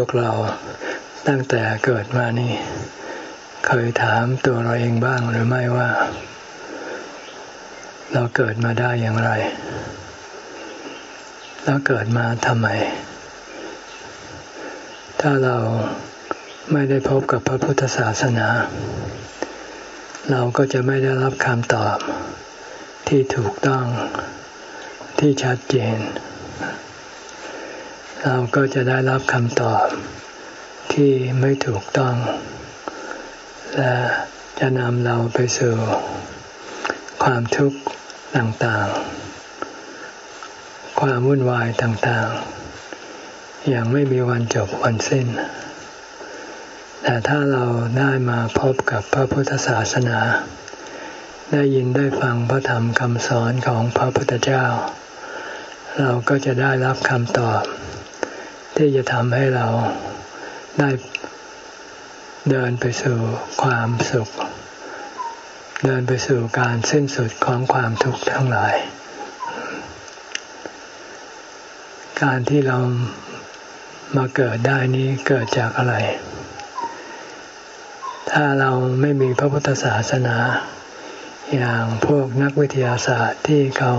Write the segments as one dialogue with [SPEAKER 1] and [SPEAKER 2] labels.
[SPEAKER 1] วกเราตั้งแต่เกิดมานี่ เคยถามตัวเราเองบ้างหรือไม่ว่า เราเกิดมาได้อย่างไร แล้วเกิดมาทำไม ถ้าเราไม่ได้พบกับพระพุทธศาสนา เราก็จะไม่ได้รับคำตอบที่ถูกต้องที่ชัดเจน เราก็จะได้รับคำตอบที่ไม่ถูกต้อง และจะนำเราไปสู่ความทุกข์ต่างๆ ความวุ่นวายต่างๆ อย่างไม่มีวันจบวันสิ้น แต่ถ้าเราได้มาพบกับพระพุทธศาสนา ได้ยินได้ฟังพระธรรมคำสอนของพระพุทธเจ้า เราก็จะได้รับคำตอบ ที่จะทำให้เราได้เดินไปสู่ความสุข เดินไปสู่การสิ้นสุดของความทุกข์ทั้งหลาย การที่เรามาเกิดได้นี้เกิดจากอะไร ถ้าเราไม่มีพระพุทธศาสนา อย่างพวกนักวิทยาศาสตร์ที่เขา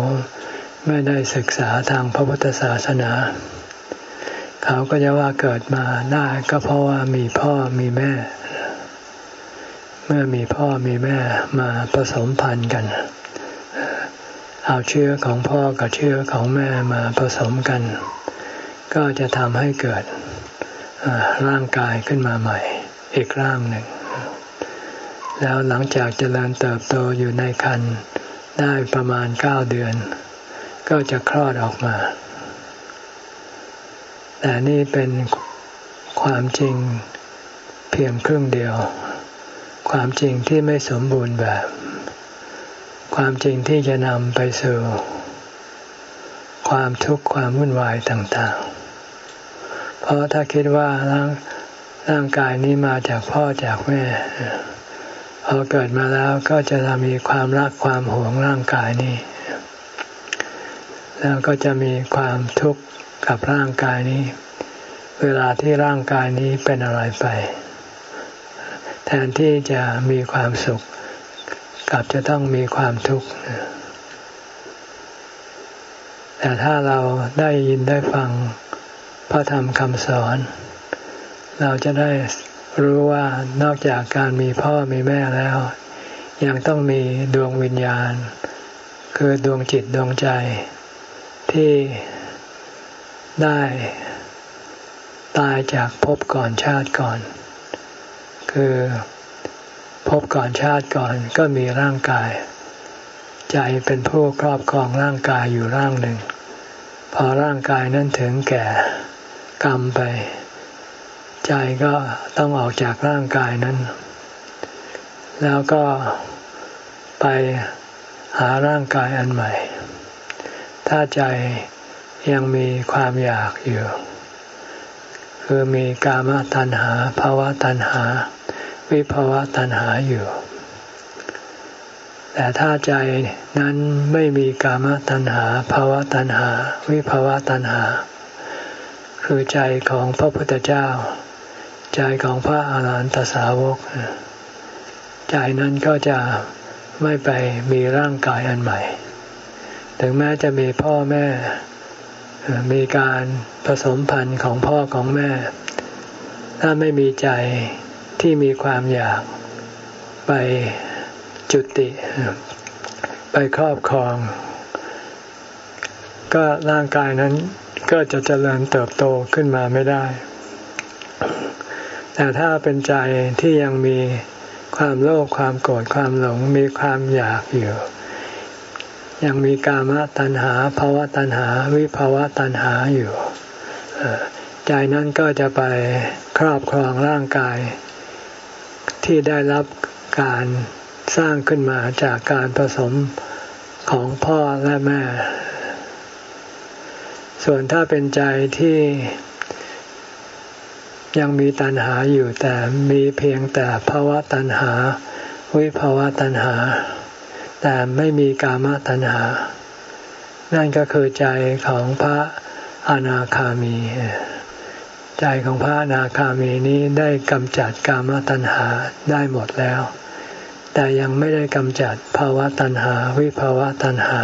[SPEAKER 1] ไม่ได้ศึกษาทางพระพุทธศาสนาเเขาก็จะว่าเกิดมาได้ก็เพราะว่ามีพ่อมีแม่ เมื่อมีพ่อมีแม่มาผสมพันธุ์กัน เอาเชื้อของพ่อกับเชื้อของแม่มาผสมกัน ก็จะทำให้เกิดร่างกายขึ้นมาใหม่ อีกร่างหนึ่ง แล้วหลังจากเจริญเติบโตอยู่ในครรภ์ได้ประมาณเก้าเดือน ก็จะคลอดออกมา แต่นี่เป็นความจริงเพียงครึ่งเดียว ความจริงที่ไม่สมบูรณ์แบบ ความจริงที่จะนำไปสู่ความทุกข์ความวุ่นวายต่างๆ เพราะถ้าคิดว่าร่างร่างกายนี้มาจากพ่อจากแม่ พอเกิดมาแล้วก็จะมีความรักความหวงร่างกายนี้ แล้วก็จะมีความทุกข์ กับร่างกายนี้ เวลาที่ร่างกายนี้เป็นอะไรไป แทนที่จะมีความสุขกลับจะต้องมีความทุกข์แต่ถ้าเราได้ยินได้ฟังพระธรรมคำสอน เราจะได้รู้ว่านอกจากการมีพ่อมีแม่แล้ว ยังต้องมีดวงวิญญาณ คือดวงจิตดวงใจที่ ได้ตายจากภพก่อนชาติก่อน คือภพก่อนชาติก่อนก็มีร่างกาย ใจเป็นผู้ครอบครองร่างกายอยู่ร่างหนึ่ง พอร่างกายนั้นถึงแก่กรรมไป ใจก็ต้องออกจากร่างกายนั้น แล้วก็ไปหาร่างกายอันใหม่ ถ้าใจ ยังมีความอยากอยู่ คือมีกามตัณหาภาวะตัณหา วิภาวะตัณหาอยู่ แต่ถ้าใจนั้นไม่มีกามตัณหาภาวะตัณหา วิภาวะตัณหา คือใจของพระพุทธเจ้า ใจของพระอาหารหันตสาวก ใจนั้นก็จะไม่ไปมีร่างกายอันใหม่ ถึงแม้จะมีพ่อแม่ มีการผสมพันธุ์ของพ่อของแม่ ถ้าไม่มีใจที่มีความอยากไปจุติ ไปครอบครอง ก็ร่างกายนั้นก็จะเจริญเติบโตขึ้นมาไม่ได้ แต่ถ้าเป็นใจที่ยังมีความโลภความโกรธความหลงมีความอยากอยู่ ยังมีกามตัณหาภาวะตัณหา วิภาวะตัณหาอยู่ใจนั้นก็จะไปครอบครองร่างกาย ที่ได้รับการสร้างขึ้นมาจากการผสมของพ่อและแม่ ส่วนถ้าเป็นใจที่ยังมีตัณหาอยู่แต่มีเพียงแต่ภาวะตัณหา วิภาวะตัณหา แต่ไม่มีกามตัณหา นั่นก็คือใจของพระอนาคามี ใจของพระอนาคามีนี้ได้กำจัดกามตัณหาได้หมดแล้ว แต่ยังไม่ได้กำจัดภาวะตัณหา วิภาวะตัณหา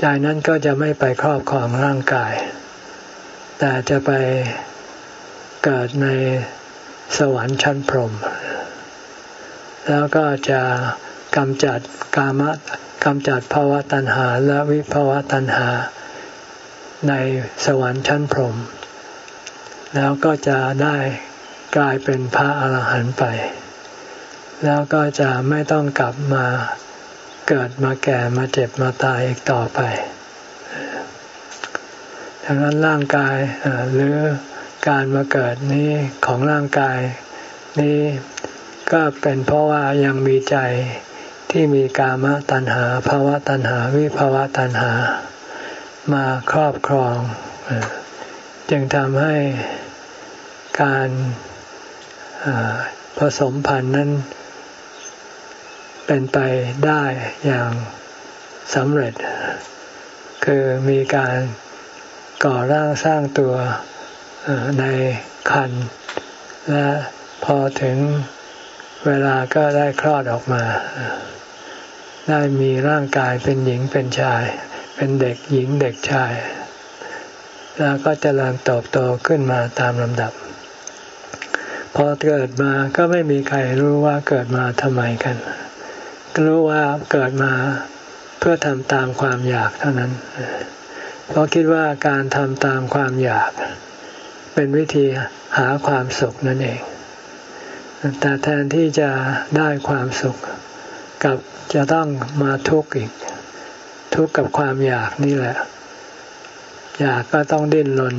[SPEAKER 1] ใจนั้นก็จะไม่ไปครอบครองร่างกาย แต่จะไปเกิดในสวรรค์ชั้นพรหมแล้วก็จะ กำจัดกามกำจัดภาวะตัณหาและวิภาวะตัณหา ในสวรรค์ชั้นพรหมแล้วก็จะได้กลายเป็นพระอาหารหันต์ไป แล้วก็จะไม่ต้องกลับมาเกิดมาแก่มาเจ็บมาตายอีกต่อไปดังนั้นร่างกายหรือการมาเกิดนี้ของร่างกายนี้ก็เป็นเพราะว่ายังมีใจ ที่มีกามตัณหาภาวะตัณหาวิภาวะตัณหา มาครอบครอง จึงทำให้การผสมพันธุ์นั้น เป็นไปได้อย่างสำเร็จ คือมีการก่อร่างสร้างตัวในคัน และพอถึงเวลาก็ได้คลอดออกมา ได้มีร่างกายเป็นหญิงเป็นชาย เป็นเด็กหญิงเด็กชาย แล้วก็จเจริญเติบโตขึ้นมาตามลำดับ พอเกิดมาก็ไม่มีใครรู้ว่าเกิดมาทำไมกัน รู้ว่าเกิดมาเพื่อทำตามความอยากเท่านั้น เพราะคิดว่าการทำตามความอยาก เป็นวิธีหาความสุขนั่นเอง แต่แทนที่จะได้ความสุข กับจะต้องมาทุกข์อีก ทุกข์กับความอยากนี่แหละ อยากก็ต้องดิ้นรน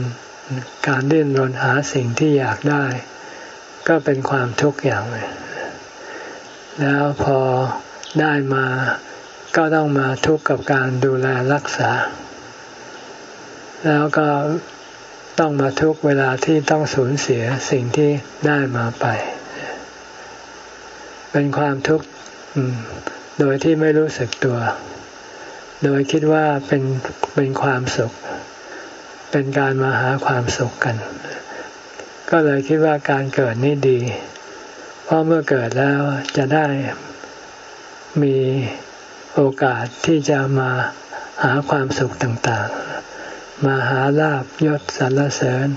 [SPEAKER 1] การดิ้นรนหาสิ่งที่อยากได้ ก็เป็นความทุกข์อย่างหนึ่งแล้วพอได้มาก็ต้องมาทุกข์กับการดูแลรักษา แล้วก็ต้องมาทุกเวลาที่ต้องสูญเสียสิ่งที่ได้มาไป เป็นความทุกข์ โดยที่ไม่รู้สึกตัว โดยคิดว่าเป็นเป็นความสุข เป็นการมาหาความสุขกัน ก็เลยคิดว่าการเกิดนี่ดี เพราะเมื่อเกิดแล้วจะได้มีโอกาสที่จะมาหาความสุขต่างๆ มาหาลาบยศสรรเสริญ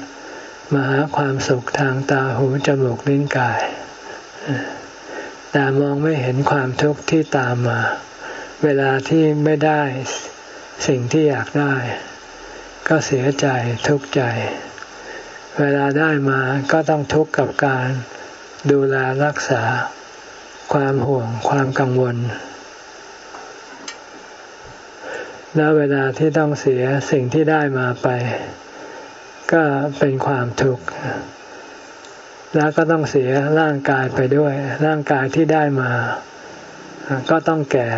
[SPEAKER 1] มาหาความสุขทางตาหูจมูกลิ้นกาย แต่มองไม่เห็นความทุกข์ที่ตามมา เวลาที่ไม่ได้สิ่งที่อยากได้ ก็เสียใจทุกข์ใจ เวลาได้มาก็ต้องทุกข์กับการดูแลรักษา ความห่วงความกังวล แล้วเวลาที่ต้องเสียสิ่งที่ได้มาไป ก็เป็นความทุกข์ แล้วก็ต้องเสียร่างกายไปด้วย ร่างกายที่ได้มา ก็ต้องแก่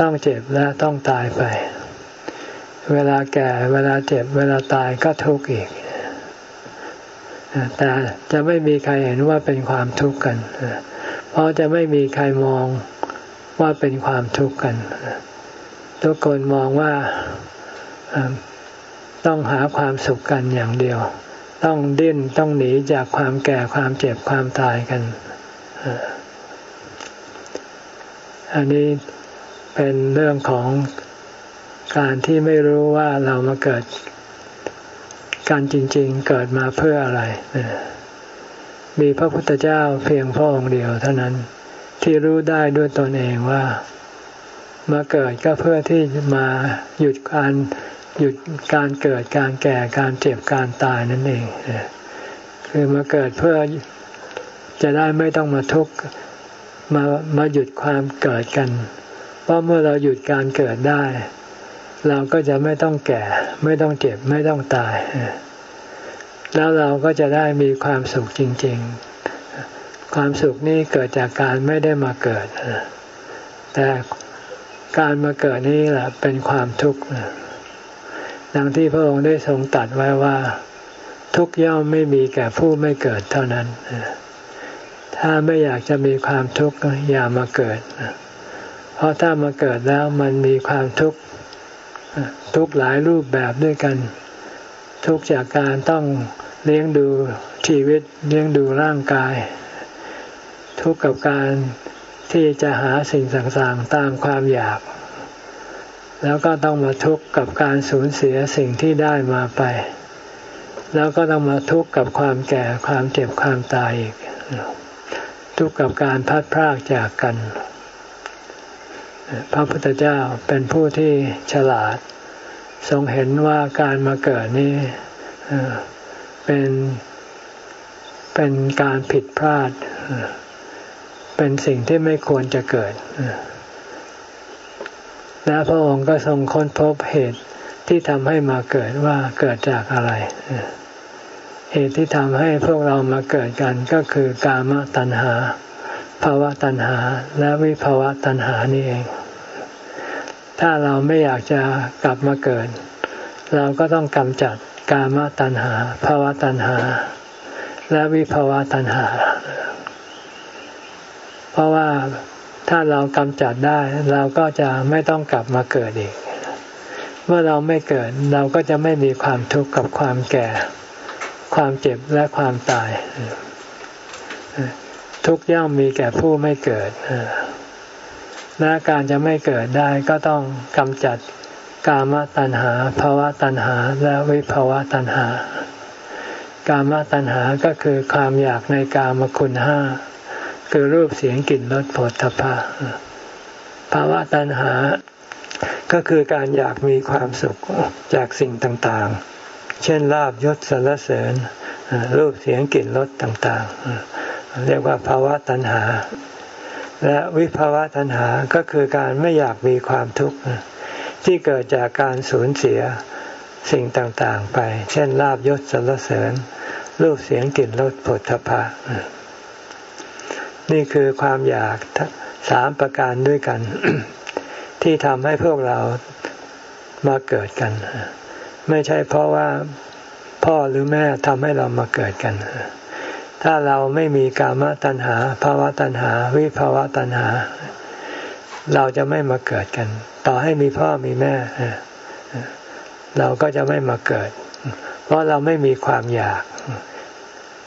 [SPEAKER 1] ต้องเจ็บและต้องตายไป เวลาแก่เวลาเจ็บ เวลาตายก็ทุกข์อีก แต่จะไม่มีใครเห็นว่าเป็นความทุกข์กัน เพราะจะไม่มีใครมองว่าเป็นความทุกข์กัน ทุกคนมองว่าต้องหาความสุขกันอย่างเดียว ต้องดิ้นต้องหนีจากความแก่ความเจ็บความตายกัน อันนี้เป็นเรื่องของการที่ไม่รู้ว่าเรามาเกิดการจริง ๆ เกิดมาเพื่ออะไร มีพระพุทธเจ้าเพียงพระองค์เดียวเท่านั้นที่รู้ได้ด้วยตนเองว่า มาเกิดก็เพื่อที่มาหยุดการ หยุดการเกิดการแก่การเจ็บการตายนั่นเองคือมาเกิดเพื่อจะได้ไม่ต้องมาทุกข์มามาหยุดความเกิดกัน เพราะเมื่อเราหยุดการเกิดได้ เราก็จะไม่ต้องแก่ ไม่ต้องเจ็บไม่ต้องตาย แล้วเราก็จะได้มีความสุขจริง ๆ ความสุขนี้เกิดจากการไม่ได้มาเกิดแต่การมาเกิดนี่แหละเป็นความทุกข์ ดังที่พระองค์ได้ทรงตัดไว้ว่า ทุกย่อมไม่มีแก่ผู้ไม่เกิดเท่านั้น ถ้าไม่อยากจะมีความทุกข์อย่ามาเกิด เพราะถ้ามาเกิดแล้วมันมีความทุกข์ทุกหลายรูปแบบด้วยกัน ทุกจากการต้องเลี้ยงดูชีวิตเลี้ยงดูร่างกาย ทุกกับการที่จะหาสิ่งต่างๆตามความอยาก แล้วก็ต้องมาทุกข์กับการสูญเสียสิ่งที่ได้มาไป แล้วก็ต้องมาทุกข์กับความแก่ความเจ็บความตายอีก ทุกข์กับการพัดพรากจากกัน พระพุทธเจ้าเป็นผู้ที่ฉลาด ทรงเห็นว่าการมาเกิดนี้เป็นเป็นการผิดพลาด เป็นสิ่งที่ไม่ควรจะเกิด และพระองค์ก็ทรงค้นพบเหตุที่ทำให้มาเกิดว่าเกิดจากอะไร เหตุที่ทำให้พวกเรามาเกิดกันก็คือกามตัณหาภาวะตัณหาและวิภาวะตัณหานี่เอง ถ้าเราไม่อยากจะกลับมาเกิด เราก็ต้องกำจัดกามตัณหาภาวะตัณหา และวิภาวะตัณหา เพราะว่า ถ้าเรากำจัดได้เราก็จะไม่ต้องกลับมาเกิดอีก เมื่อเราไม่เกิดเราก็จะไม่มีความทุกข์กับความแก่ ความเจ็บและความตาย ทุกย่อมมีแก่ผู้ไม่เกิดและการจะไม่เกิดได้ก็ต้องกำจัดกามตัณหาภาวะตัณหาและวิภาวะตัณหา กามตัณหาก็คือความอยากในกามคุณห้า คือรูปเสียงกลิ่นรสผลทพะภาวะตัณหา ก็คือการอยากมีความสุขจากสิ่งต่างๆ เช่นลาบยศสรรเสริญ รูปเสียงกลิ่นรสต่างๆ เรียกว่าภาวะตัณหา และวิภาวะตัณหาก็คือการไม่อยากมีความทุกข์ที่เกิดจากการสูญเสียสิ่งต่างๆ ไป เช่นลาบยศสรรเสริญ รูปเสียงกลิ่นรสผลทพะ นี่คือความอยากสามประการด้วยกัน ที่ทำให้พวกเรามาเกิดกัน ไม่ใช่เพราะว่าพ่อหรือแม่ทำให้เรามาเกิดกัน ถ้าเราไม่มีกามตัณหาภาวะตัณหา วิภาวะตัณหา เราจะไม่มาเกิดกัน ต่อให้มีพ่อมีแม่ เราก็จะไม่มาเกิด เพราะเราไม่มีความอยาก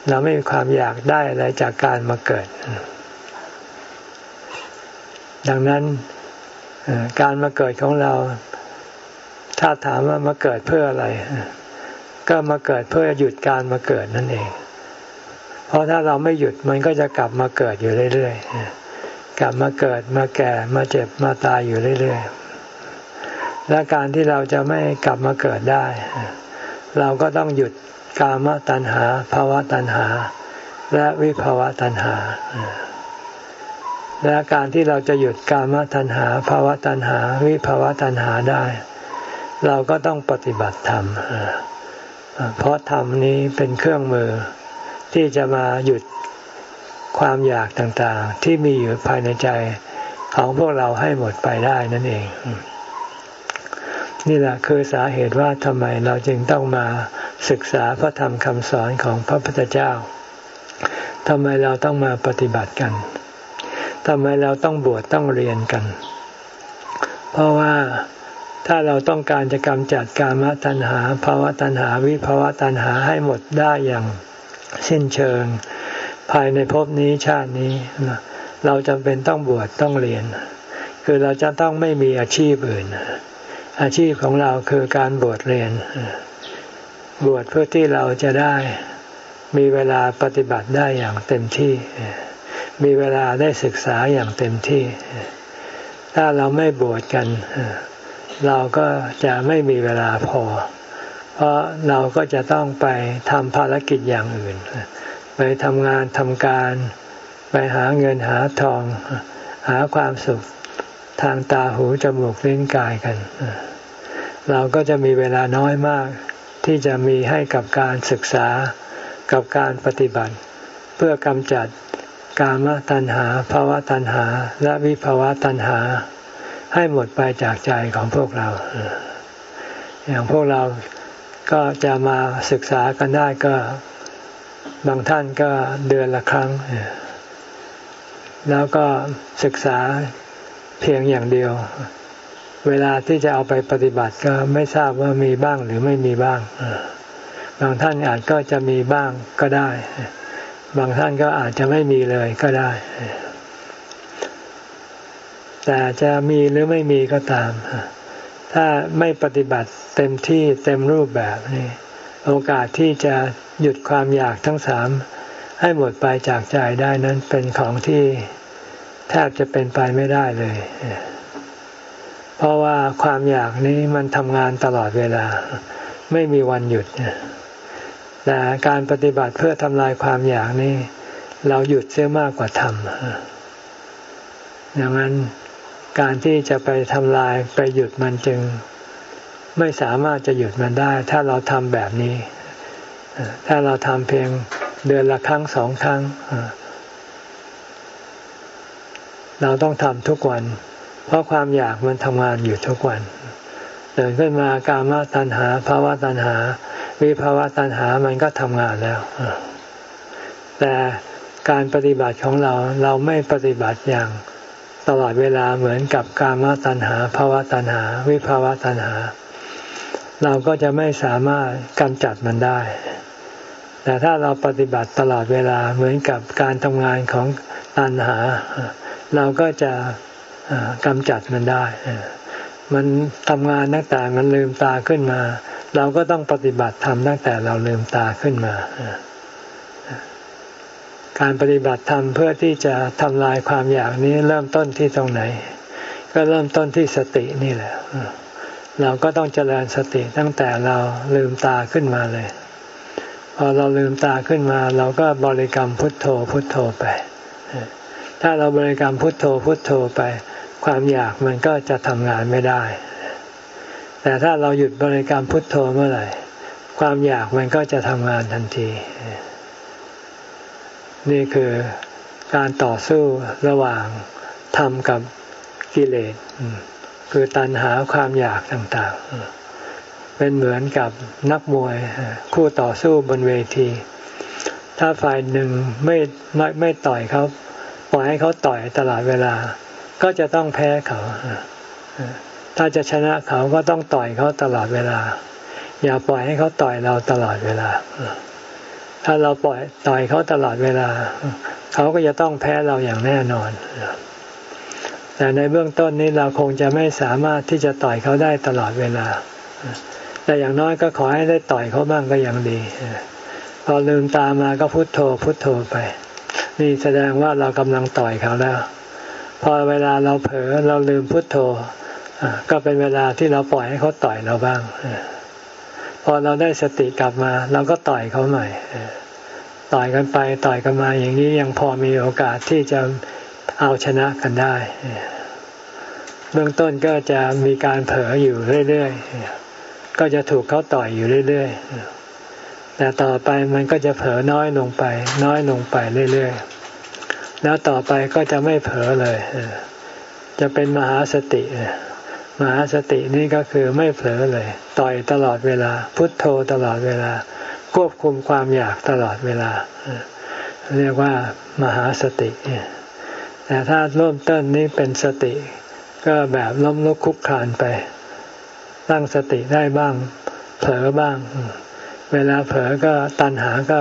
[SPEAKER 1] เราไม่มีความอยากได้อะไรจากการมาเกิด ดังนั้นการมาเกิดของเรา ถ้าถามว่ามาเกิดเพื่ออะไร ก็มาเกิดเพื่อหยุดการมาเกิดนั่นเอง เพราะถ้าเราไม่หยุดมันก็จะกลับมาเกิดอยู่เรื่อยๆ กลับมาเกิดมาแก่มาเจ็บมาตายอยู่เรื่อยๆ และการที่เราจะไม่กลับมาเกิดได้ เราก็ต้องหยุด กามตัณหาภาวะตัณหา และวิภาวะตัณหา และการที่เราจะหยุดกามตัณหาภาวะตัณหา วิภาวะตัณหาได้ เราก็ต้องปฏิบัติธรรม เพราะธรรมนี้เป็นเครื่องมือที่จะมาหยุดความอยากต่างๆ ที่มีอยู่ภายในใจของพวกเราให้หมดไปได้นั่นเอง นี่แหละคือสาเหตุว่าทำไมเราจึงต้องมาศึกษาพระธรรมคำสอนของพระพุทธเจ้าทำไมเราต้องมาปฏิบัติกันทำไมเราต้องบวชต้องเรียนกัน เพราะว่าถ้าเราต้องการจะกำจัดกามตัณหาภาวะตัณหาวิภาวะตัณหาให้หมดได้อย่างสิ้นเชิง ภายในภพนี้ชาตินี้ เราจำเป็นต้องบวชต้องเรียน คือเราจะต้องไม่มีอาชีพอื่น อาชีพของเราคือการบวชเรียน บวชเพื่อที่เราจะได้มีเวลาปฏิบัติได้อย่างเต็มที่ มีเวลาได้ศึกษาอย่างเต็มที่ ถ้าเราไม่บวชกัน เราก็จะไม่มีเวลาพอ เพราะเราก็จะต้องไปทำภารกิจอย่างอื่น ไปทำงานทำการ ไปหาเงินหาทอง หาความสุข ทางตาหูจมูกลิ้นกายกัน เราก็จะมีเวลาน้อยมาก ที่จะมีให้กับการศึกษากับการปฏิบัติ เพื่อกำจัดกามตัณหาภาวะตัณหา และวิภาวะตัณหา ให้หมดไปจากใจของพวกเรา อย่างพวกเราก็จะมาศึกษากันได้ก็บางท่านก็เดือนละครั้ง แล้วก็ศึกษา เพียงอย่างเดียว เวลาที่จะเอาไปปฏิบัติก็ไม่ทราบว่ามีบ้างหรือไม่มีบ้าง บางท่านอาจก็จะมีบ้างก็ได้ บางท่านก็อาจจะไม่มีเลยก็ได้ แต่จะมีหรือไม่มีก็ตาม ถ้าไม่ปฏิบัติเต็มที่เต็มรูปแบบนี่โอกาสที่จะหยุดความอยากทั้งสามให้หมดไปจากใจได้นั้นเป็นของที่ แทบจะเป็นไปไม่ได้เลย เพราะว่าความอยากนี้มันทำงานตลอดเวลา ไม่มีวันหยุดแต่การปฏิบัติเพื่อทำลายความอยากนี้ เราหยุดเสียมากกว่าทำอย่างนั้นการที่จะไปทำลายไปหยุดมันจึง ไม่สามารถจะหยุดมันได้ ถ้าเราทำแบบนี้ ถ้าเราทำเพียงเดือนละครั้งสองครั้ง เราต้องทำทุกวัน เพราะความอยากมันทำงานอยู่ทุกวันเดินขึ้นมากามาตัณหาภาวะตัณหา วิภาวะตัณหามันก็ทำงานแล้ว แต่การปฏิบัติของเราเราไม่ปฏิบัติอย่างตลอดเวลาเหมือนกับกามาตัณหาภาวะตัณหา วิภาวะตัณหา เราก็จะไม่สามารถกำจัดมันได้ แต่ถ้าเราปฏิบัติตลอดเวลาเหมือนกับการทำงานของตัณหา เราก็จะกำจัดมันได้ มันทำงานตั้งแต่มันลืมตาขึ้นมา เราก็ต้องปฏิบัติทำตั้งแต่เราลืมตาขึ้นมา การปฏิบัติธรรมเพื่อที่จะทำลายความอยากนี้เริ่มต้นที่ตรงไหน ก็เริ่มต้นที่สตินี่แหละ เราก็ต้องเจริญสติตั้งแต่เราลืมตาขึ้นมาเลย พอเราลืมตาขึ้นมา เราก็บริกรรมพุทโธพุทโธไป ถ้าเราบริกรรมพุทโธพุทโธไป ความอยากมันก็จะทำงานไม่ได้ แต่ถ้าเราหยุดบริกรรมพุทโธเมื่อไหร่ ความอยากมันก็จะทำงานทันที นี่คือการต่อสู้ระหว่างธรรมกับกิเลส คือตัณหาความอยากต่างๆ เป็นเหมือนกับนักมวยคู่ต่อสู้บนเวที ถ้าฝ่ายหนึ่งไม่ไม่ไม่ต่อยเขา ปล่อยให้เขาต่อยตลอดเวลา ก็จะต้องแพ้เขา ถ้าจะชนะเขาก็ต้องต่อยเขาตลอดเวลา อย่าปล่อยให้เขาต่อยเราตลอดเวลา ถ้าเราปล่อยต่อยเขาตลอดเวลา เขาก็จะต้องแพ้เราอย่างแน่นอน แต่ในเบื้องต้นนี้เราคงจะไม่สามารถที่จะต่อยเขาได้ตลอดเวลา แต่อย่างน้อยก็ขอให้ได้ต่อยเขาบ้างก็ยังดี พอลืมตามาก็พุโทโธพุโทโธไป นี่แสดงว่าเรากำลังต่อยเขาแล้ว พอเวลาเราเผลอเราลืมพุทโธก็เป็นเวลาที่เราปล่อยให้เขาต่อยเราบ้าง พอเราได้สติกลับมาเราก็ต่อยเขาใหม่ต่อยกันไปต่อยกันมาอย่างนี้ยังพอมีโอกาสที่จะเอาชนะกันได้ เบื้องต้นก็จะมีการเผลออยู่เรื่อยๆ ก็จะถูกเขาต่อยอยู่เรื่อยๆ แต่ต่อไปมันก็จะเผลอน้อยลงไป น้อยลงไปเรื่อยๆ แล้วต่อไปก็จะไม่เผลอเลย จะเป็นมหาสติ มหาสตินี่ก็คือไม่เผลอเลย ต่อยตลอดเวลา พุทโธตลอดเวลา ควบคุมความอยากตลอดเวลา เรียกว่ามหาสติ แต่ถ้าเริ่มต้นนี้เป็นสติ ก็แบบล้มลุกคุกคลานไป ตั้งสติได้บ้าง เผลอบ้าง เวลาเผลอก็ตัณหาก็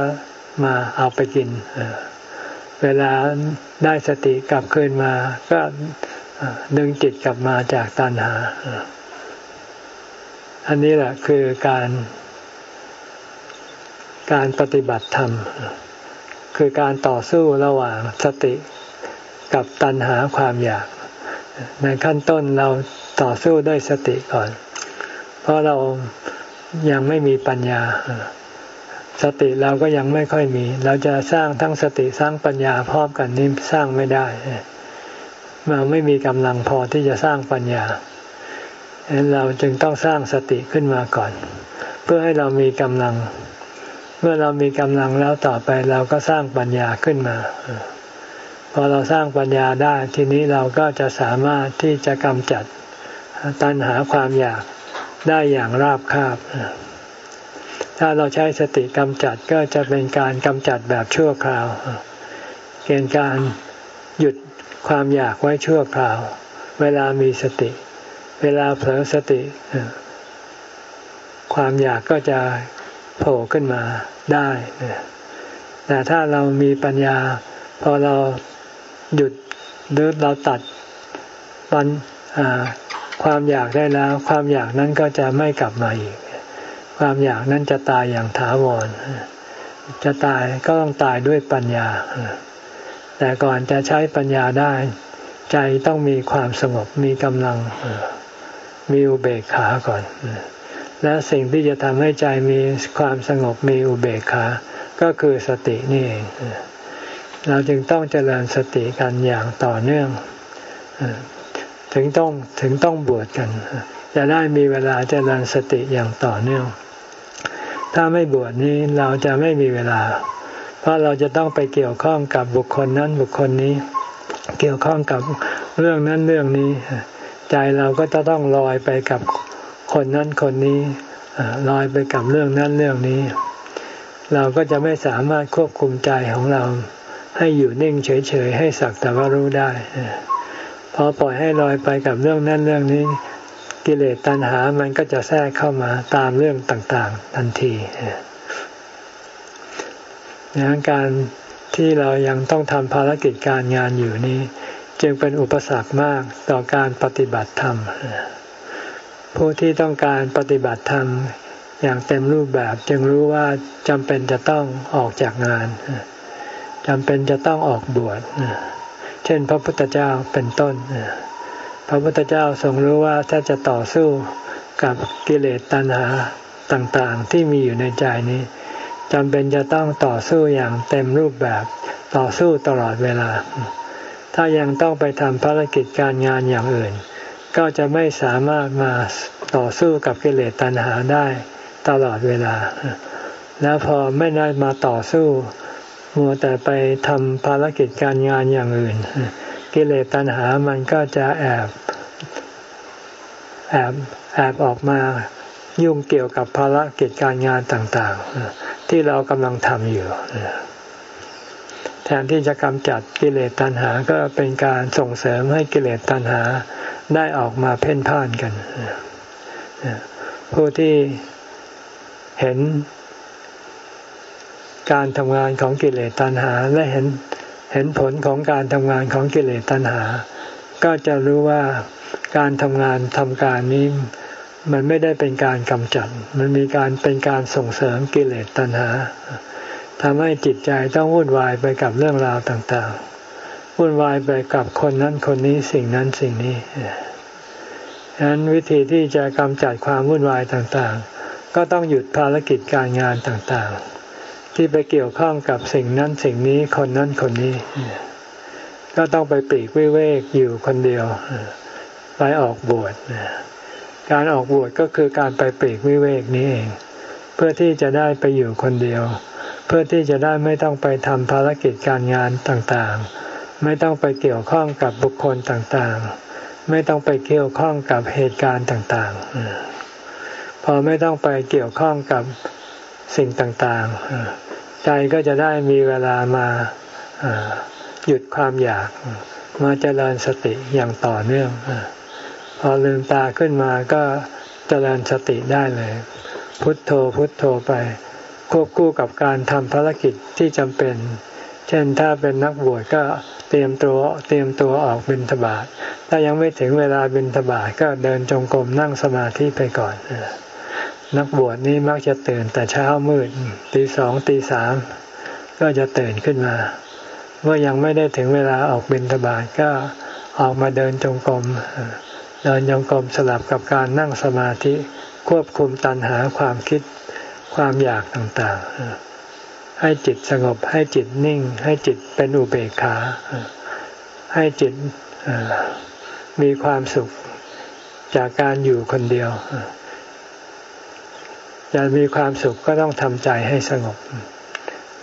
[SPEAKER 1] มาเอาไปกิน เวลาได้สติกลับคืนมา ก็ดึงจิตกลับมาจากตัณหา อันนี้แหละคือการ การปฏิบัติธรรม คือการต่อสู้ระหว่างสติกับตัณหาความอยาก ในขั้นต้นเราต่อสู้ด้วยสติก่อน เพราะเรา ยังไม่มีปัญญา สติเราก็ยังไม่ค่อยมี เราจะสร้างทั้งสติสร้างปัญญาพร้อมกันนี้สร้างไม่ได้เราไม่มีกำลังพอที่จะสร้างปัญญาดังนั้นเราจึงต้องสร้างสติขึ้นมาก่อน เพื่อให้เรามีกำลัง เมื่อเรามีกำลังแล้วต่อไปเราก็สร้างปัญญาขึ้นมาพอเราสร้างปัญญาได้ทีนี้เราก็จะสามารถที่จะกำจัดตัณหาความอยาก ได้อย่างราบคาบ ถ้าเราใช้สติกำจัดก็จะเป็นการกำจัดแบบชั่วคราว เกณฑ์การหยุดความอยากไว้ชั่วคราว เวลามีสติ เวลาเผลอสติ ความอยากก็จะโผล่ขึ้นมาได้แต่ถ้าเรามีปัญญา พอเราหยุดหรือเราตัดปัญ ความอยากได้แล้ว ความอยากนั้นก็จะไม่กลับมาอีก ความอยากนั้นจะตายอย่างถาวร จะตายก็ต้องตายด้วยปัญญา แต่ก่อนจะใช้ปัญญาได้ ใจต้องมีความสงบมีกำลัง มีอุเบกขาก่อน และสิ่งที่จะทำให้ใจมีความสงบมีอุเบกขา ก็คือสตินี่เองเราจึงต้องเจริญสติกันอย่างต่อเนื่อง ถึงต้องถึงต้องบวชกัน จะได้มีเวลาเจริญสติอย่างต่อเนื่อง ถ้าไม่บวชนี้เราจะไม่มีเวลา เพราะเราจะต้องไปเกี่ยวข้องกับบุคคลนั้นบุคคลนี้ เกี่ยวข้องกับเรื่องนั้นเรื่องนี้ ใจเราก็จะต้องลอยไปกับคนนั้นคนนี้ลอยไปกับเรื่องนั้นเรื่องนี้ เราก็จะไม่สามารถควบคุมใจของเรา ให้อยู่นิ่งเฉยๆให้สักแต่ว่ารู้ได้ พอปล่อยให้ลอยไปกับเรื่องนั้นเรื่องนี้ กิเลสตัณหามันก็จะแทรกเข้ามาตามเรื่องต่างๆ ทันทีดังนั้นการที่เรายังต้องทำภารกิจการงานอยู่นี้ จึงเป็นอุปสรรคมากต่อการปฏิบัติธรรมผู้ที่ต้องการปฏิบัติธรรมอย่างเต็มรูปแบบจึงรู้ว่าจำเป็นจะต้องออกจากงานจำเป็นจะต้องออกบวช ช่น พระพุทธเจ้าเป็นต้น พระพุทธเจ้าทรงรู้ว่าถ้าจะต่อสู้กับกิเลสตัณหาต่างๆ ที่มีอยู่ในใจนี้จำเป็นจะต้องต่อสู้อย่างเต็มรูปแบบต่อสู้ตลอดเวลา ถ้ายังต้องไปทำภารกิจการงานอย่างอื่น ก็จะไม่สามารถมาต่อสู้กับกิเลสตัณหาได้ตลอดเวลา แล้วพอไม่ได้มาต่อสู้ มัวแต่ไปทำภารกิจการงานอย่างอื่น กิเลสตัณหามันก็จะแอบแอบแอบออกมายุ่งเกี่ยวกับภารกิจการงานต่างๆ ที่เรากำลังทำอยู่แทนที่จะกำจัดกิเลสตัณหาก็เป็นการส่งเสริมให้กิเลสตัณหาได้ออกมาเพ่นพ่านกันผู้ที่เห็น การทำงานของกิเลสตัณหา และเห็นเห็นผลของการทำงานของกิเลสตัณหา ก็จะรู้ว่าการทำงานทำการนี้มันไม่ได้เป็นการกำจัด มันมีการเป็นการส่งเสริมกิเลสตัณหาทำให้จิตใจต้องวุ่นวายไปกับเรื่องราวต่างๆ วุ่นวายไปกับคนนั้นคนนี้สิ่งนั้นสิ่งนี้ฉะนั้นวิธีที่จะกำจัดความวุ่นวายต่างๆ ก็ต้องหยุดภารกิจการงานต่างๆ ที่ไปเกี่ยวข้องกับสิ่งนั้นสิ่งนี้คนนั้นคนนี้ ก็ต้องไปปีกวิเวกอยู่คนเดียว ไปออกบวชการออกบวชก็คือการไปปีกวิเวกนี้เอง เพื่อที่จะได้ไปอยู่คนเดียว เพื่อที่จะได้ไม่ต้องไปทำภารกิจการงานต่างๆ ไม่ต้องไปเกี่ยวข้องกับบุคคลต่างๆ ไม่ต้องไปเกี่ยวข้องกับเหตุการณ์ต่างๆพอไม่ต้องไปเกี่ยวข้องกับ สิ่งต่างๆ ใจก็จะได้มีเวลามาหยุดความอยาก มาเจริญสติอย่างต่อเนื่อง พอลืมตาขึ้นมาก็เจริญสติได้เลย พุทโธพุทโธไป ควบคู่กับการทำภารกิจที่จำเป็น เช่นถ้าเป็นนักบวชก็เตรียมตัวเตรียมตัวออกบิณฑบาตถ้ายังไม่ถึงเวลาบิณฑบาตก็เดินจงกรมนั่งสมาธิไปก่อน นักบวชนี้มักจะตื่นแต่เช้ามืดตีสองตีสามก็จะตื่นขึ้นมา เมื่อยังไม่ได้ถึงเวลาออกบิณฑบาตก็ออกมาเดินจงกรมเดินจงกรมสลับกับการนั่งสมาธิควบคุมตัณหาความคิดความอยากต่างๆ ให้จิตสงบให้จิตนิ่ง ให้จิตเป็นอุเบกขา ให้จิตมีความสุขจากการอยู่คนเดียว จะมีความสุขก็ต้องทำใจให้สงบ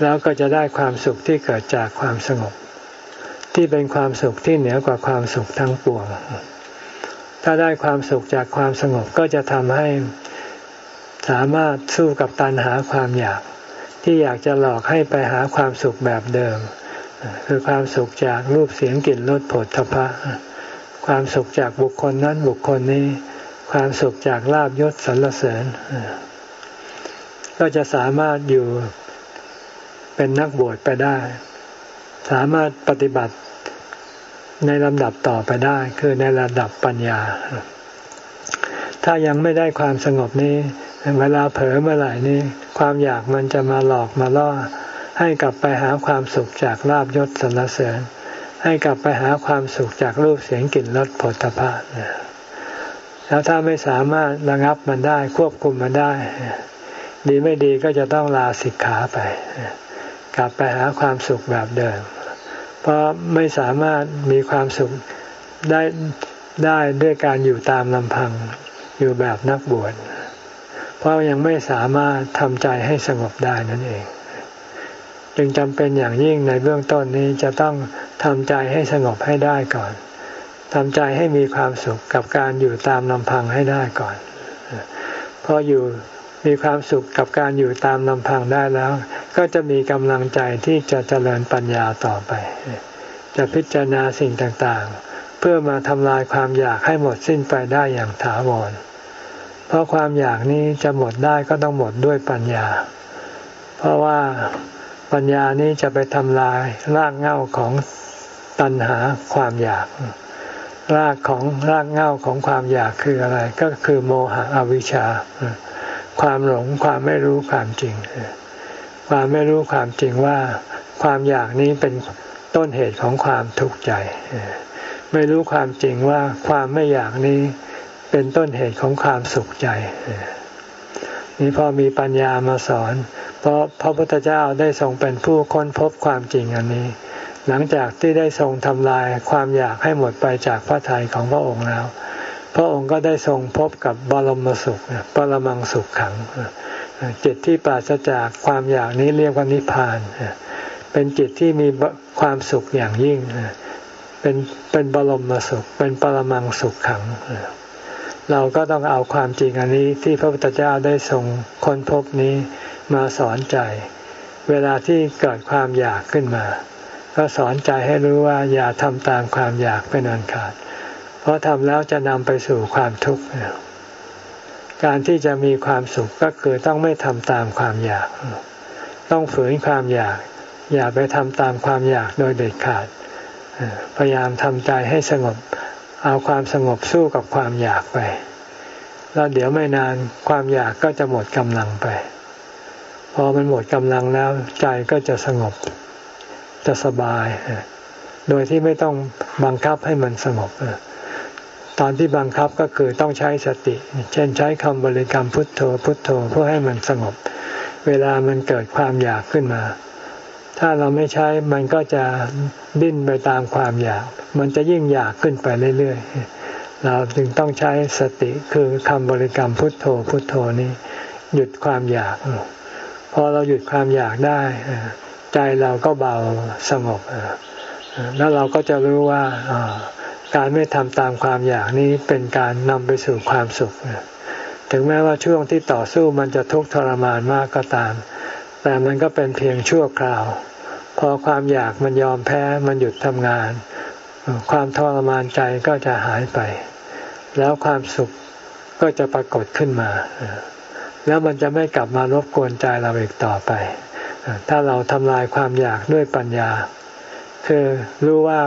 [SPEAKER 1] แล้วก็จะได้ความสุขที่เกิดจากความสงบ ที่เป็นความสุขที่เหนือกว่าความสุขทั้งปวง ถ้าได้ความสุขจากความสงบก็จะทำให้สามารถสู้กับตันหาความอยาก ที่อยากจะหลอกให้ไปหาความสุขแบบเดิม คือความสุขจากรูปเสียงกลิ่นรสผลทพะ ความสุขจากบุคคลนั้นบุคคลนี้ ความสุขจากลาบยศสรรเสริญ ก็จะสามารถอยู่เป็นนักบวชไปได้ สามารถปฏิบัติในลำดับต่อไปได้ คือในระดับปัญญา ถ้ายังไม่ได้ความสงบนี้ เวลาเผลอเมื่อไหร่นี้ ความอยากมันจะมาหลอกมาล่อ ให้กลับไปหาความสุขจากลาบยศสรรเสริญ ให้กลับไปหาความสุขจากรูปเสียงกลิ่นรสผลตภะแล้วถ้าไม่สามารถระงับมันได้ควบคุมมันได้ ดีไม่ดีก็จะต้องลาสิกขาไป กลับไปหาความสุขแบบเดิม เพราะไม่สามารถมีความสุขได้ได้ด้วยการอยู่ตามลำพังอยู่แบบนักบวช เพราะยังไม่สามารถทำใจให้สงบได้นั่นเอง จึงจำเป็นอย่างยิ่งในเบื้องต้นนี้จะต้องทำใจให้สงบให้ได้ก่อนทำใจให้มีความสุขกับการอยู่ตามลำพังให้ได้ก่อนพออยู่ มีความสุขกับการอยู่ตามลำพังได้แล้ว ก็จะมีกำลังใจที่จะเจริญปัญญาต่อไป จะพิจารณาสิ่งต่างๆ เพื่อมาทำลายความอยากให้หมดสิ้นไปได้อย่างถาวร เพราะความอยากนี้จะหมดได้ก็ต้องหมดด้วยปัญญา เพราะว่าปัญญานี้จะไปทำลายรากเหง้าของตัณหาความอยาก รากของรากเหง้าของความอยากคืออะไร ก็คือโมหะอวิชชา ความหลงความไม่รู้ความจริง ความไม่รู้ความจริงว่าความอยากนี้เป็นต้นเหตุของความทุกข์ใจ ไม่รู้ความจริงว่าความไม่อยากนี้เป็นต้นเหตุของความสุขใจนี่พอมีปัญญามาสอน เพราะพระพุทธเจ้าได้ทรงเป็นผู้ค้นพบความจริงอันนี้ หลังจากที่ได้ทรงทำลายความอยากให้หมดไปจากพระทัยของพระองค์แล้ว พระองค์ก็ได้ทรงพบกับบรมสุขปรมังสุขขังจิตที่ปราศจากความอยากนี้เรียกว่านิพพาน เป็นจิตที่มีความสุขอย่างยิ่ง เป็นเป็นบรมสุข เป็นปรมังสุขขัง เราก็ต้องเอาความจริงอันนี้ที่พระพุทธเจ้าได้ทรงค้นพบนี้มาสอนใจ เวลาที่เกิดความอยากขึ้นมา ก็สอนใจให้รู้ว่าอย่าทำตามความอยากเป็นอันขาด ราะทำแล้วจะนำไปสู่ความทุกข์การที่จะมีความสุขก็คือต้องไม่ทำตามความอยาก ต้องฝืนความอยาก อย่าไปทำตามความอยากโดยเด็ดขาด พยายามทำใจให้สงบ เอาความสงบสู้กับความอยากไป แล้วเดี๋ยวไม่นานความอยากก็จะหมดกำลังไป พอมันหมดกำลังแล้วใจก็จะสงบ จะสบาย โดยที่ไม่ต้องบังคับให้มันสงบ ตอนที่บังคับก็คือต้องใช้สติ เช่นใช้คำบริกรรมพุทโธพุทโธเพื่อให้มันสงบ เวลามันเกิดความอยากขึ้นมา ถ้าเราไม่ใช้มันก็จะดิ้นไปตามความอยาก มันจะยิ่งอยากขึ้นไปเรื่อยๆ เราจึงต้องใช้สติคือคำบริกรรมพุทโธพุทโธนี้ หยุดความอยาก พอเราหยุดความอยากได้ใจเราก็เบาสงบแล้วเราก็จะรู้ว่า การไม่ทำตามความอยากนี้เป็นการนำไปสู่ความสุข ถึงแม้ว่าช่วงที่ต่อสู้มันจะทุกข์ทรมานมากก็ตาม แต่มันก็เป็นเพียงชั่วคราว พอความอยากมันยอมแพ้มันหยุดทำงาน ความทรมานใจก็จะหายไป แล้วความสุขก็จะปรากฏขึ้นมา แล้วมันจะไม่กลับมารบกวนใจเราอีกต่อไป ถ้าเราทำลายความอยากด้วยปัญญา คือรู้ว่า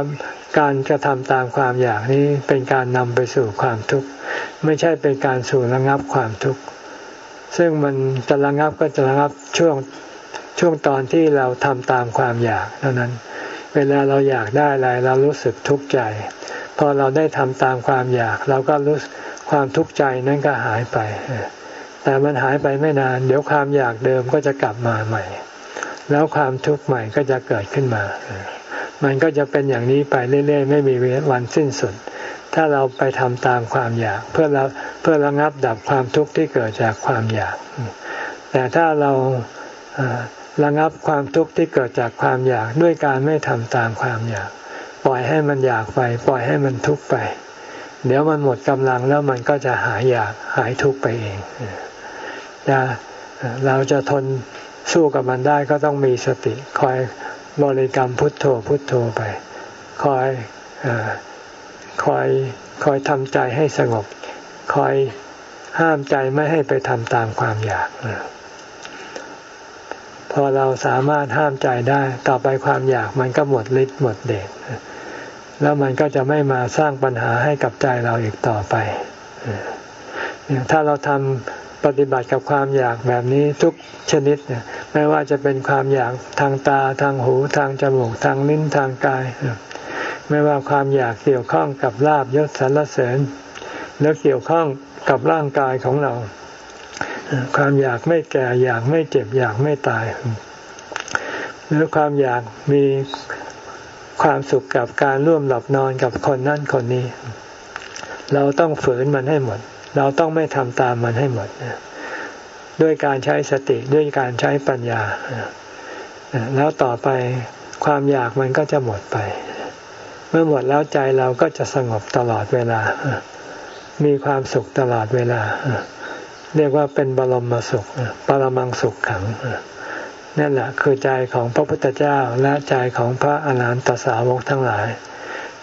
[SPEAKER 1] การกระทำตามความอยากนี้เป็นการนำไปสู่ความทุกข์ ไม่ใช่เป็นการสู่ระงับความทุกข์ ซึ่งมันจะระงับก็จะระงับช่วงช่วงตอนที่เราทำตามความอยากเท่านั้น เวลาเราอยากได้อะไรเรารู้สึกทุกข์ใจ พอเราได้ทำตามความอยาก เราก็รู้ความทุกข์ใจนั้นก็หายไป แต่มันหายไปไม่นาน เดี๋ยวความอยากเดิมก็จะกลับมาใหม่ แล้วความทุกข์ใหม่ก็จะเกิดขึ้นมา มันก็จะเป็นอย่างนี้ไปเรื่อยๆ ไม่มีวันสิ้นสุด ถ้าเราไปทำตามความอยาก เพื่อเราเพื่อระงับดับความทุกข์ที่เกิดจากความอยาก แต่ถ้าเราระงับความทุกข์ที่เกิดจากความอยากด้วยการไม่ทำตามความอยาก ปล่อยให้มันอยากไป ปล่อยให้มันทุกข์ไป เดี๋ยวมันหมดกำลังแล้วมันก็จะหายอยากหายทุกข์ไปเองจะเราจะทนสู้กับมันได้ก็ต้องมีสติคอย บริกรรมพุทโธพุทโธไป คอยอคอยคอยทำใจให้สงบ คอยห้ามใจไม่ให้ไปทำตามความอยากพอเราสามารถห้ามใจได้ ต่อไปความอยากมันก็หมดฤทธิ์หมดเดชแล้วมันก็จะไม่มาสร้างปัญหาให้กับใจเราอีกต่อไป ถ้าเราทำ ปฏิบัติกับความอยากแบบนี้ทุกชนิดเนี่ยไม่ว่าจะเป็นความอยากทางตาทางหูทางจมูกทางลิ้นทางกาย ไม่ว่าความอยากเกี่ยวข้องกับลาบยศสรรเสริญแล้วเกี่ยวข้องกับร่างกายของเรา ความอยากไม่แก่อยากไม่เจ็บอยากไม่ตาย หรือความอยากมีความสุขกับการร่วมหลับนอนกับคนนั่นคนนี้ เราต้องฝืนมันให้หมด เราต้องไม่ทำตามมันให้หมดด้วยการใช้สติด้วยการใช้ปัญญา แล้วต่อไปความอยากมันก็จะหมดไป เมื่อหมดแล้วใจเราก็จะสงบตลอดเวลา มีความสุขตลอดเวลา เรียกว่าเป็นบรมสุข ปรมังสุขขังนั่นแหละคือใจของพระพุทธเจ้าและใจของพระอรหันตสาวกทั้งหลาย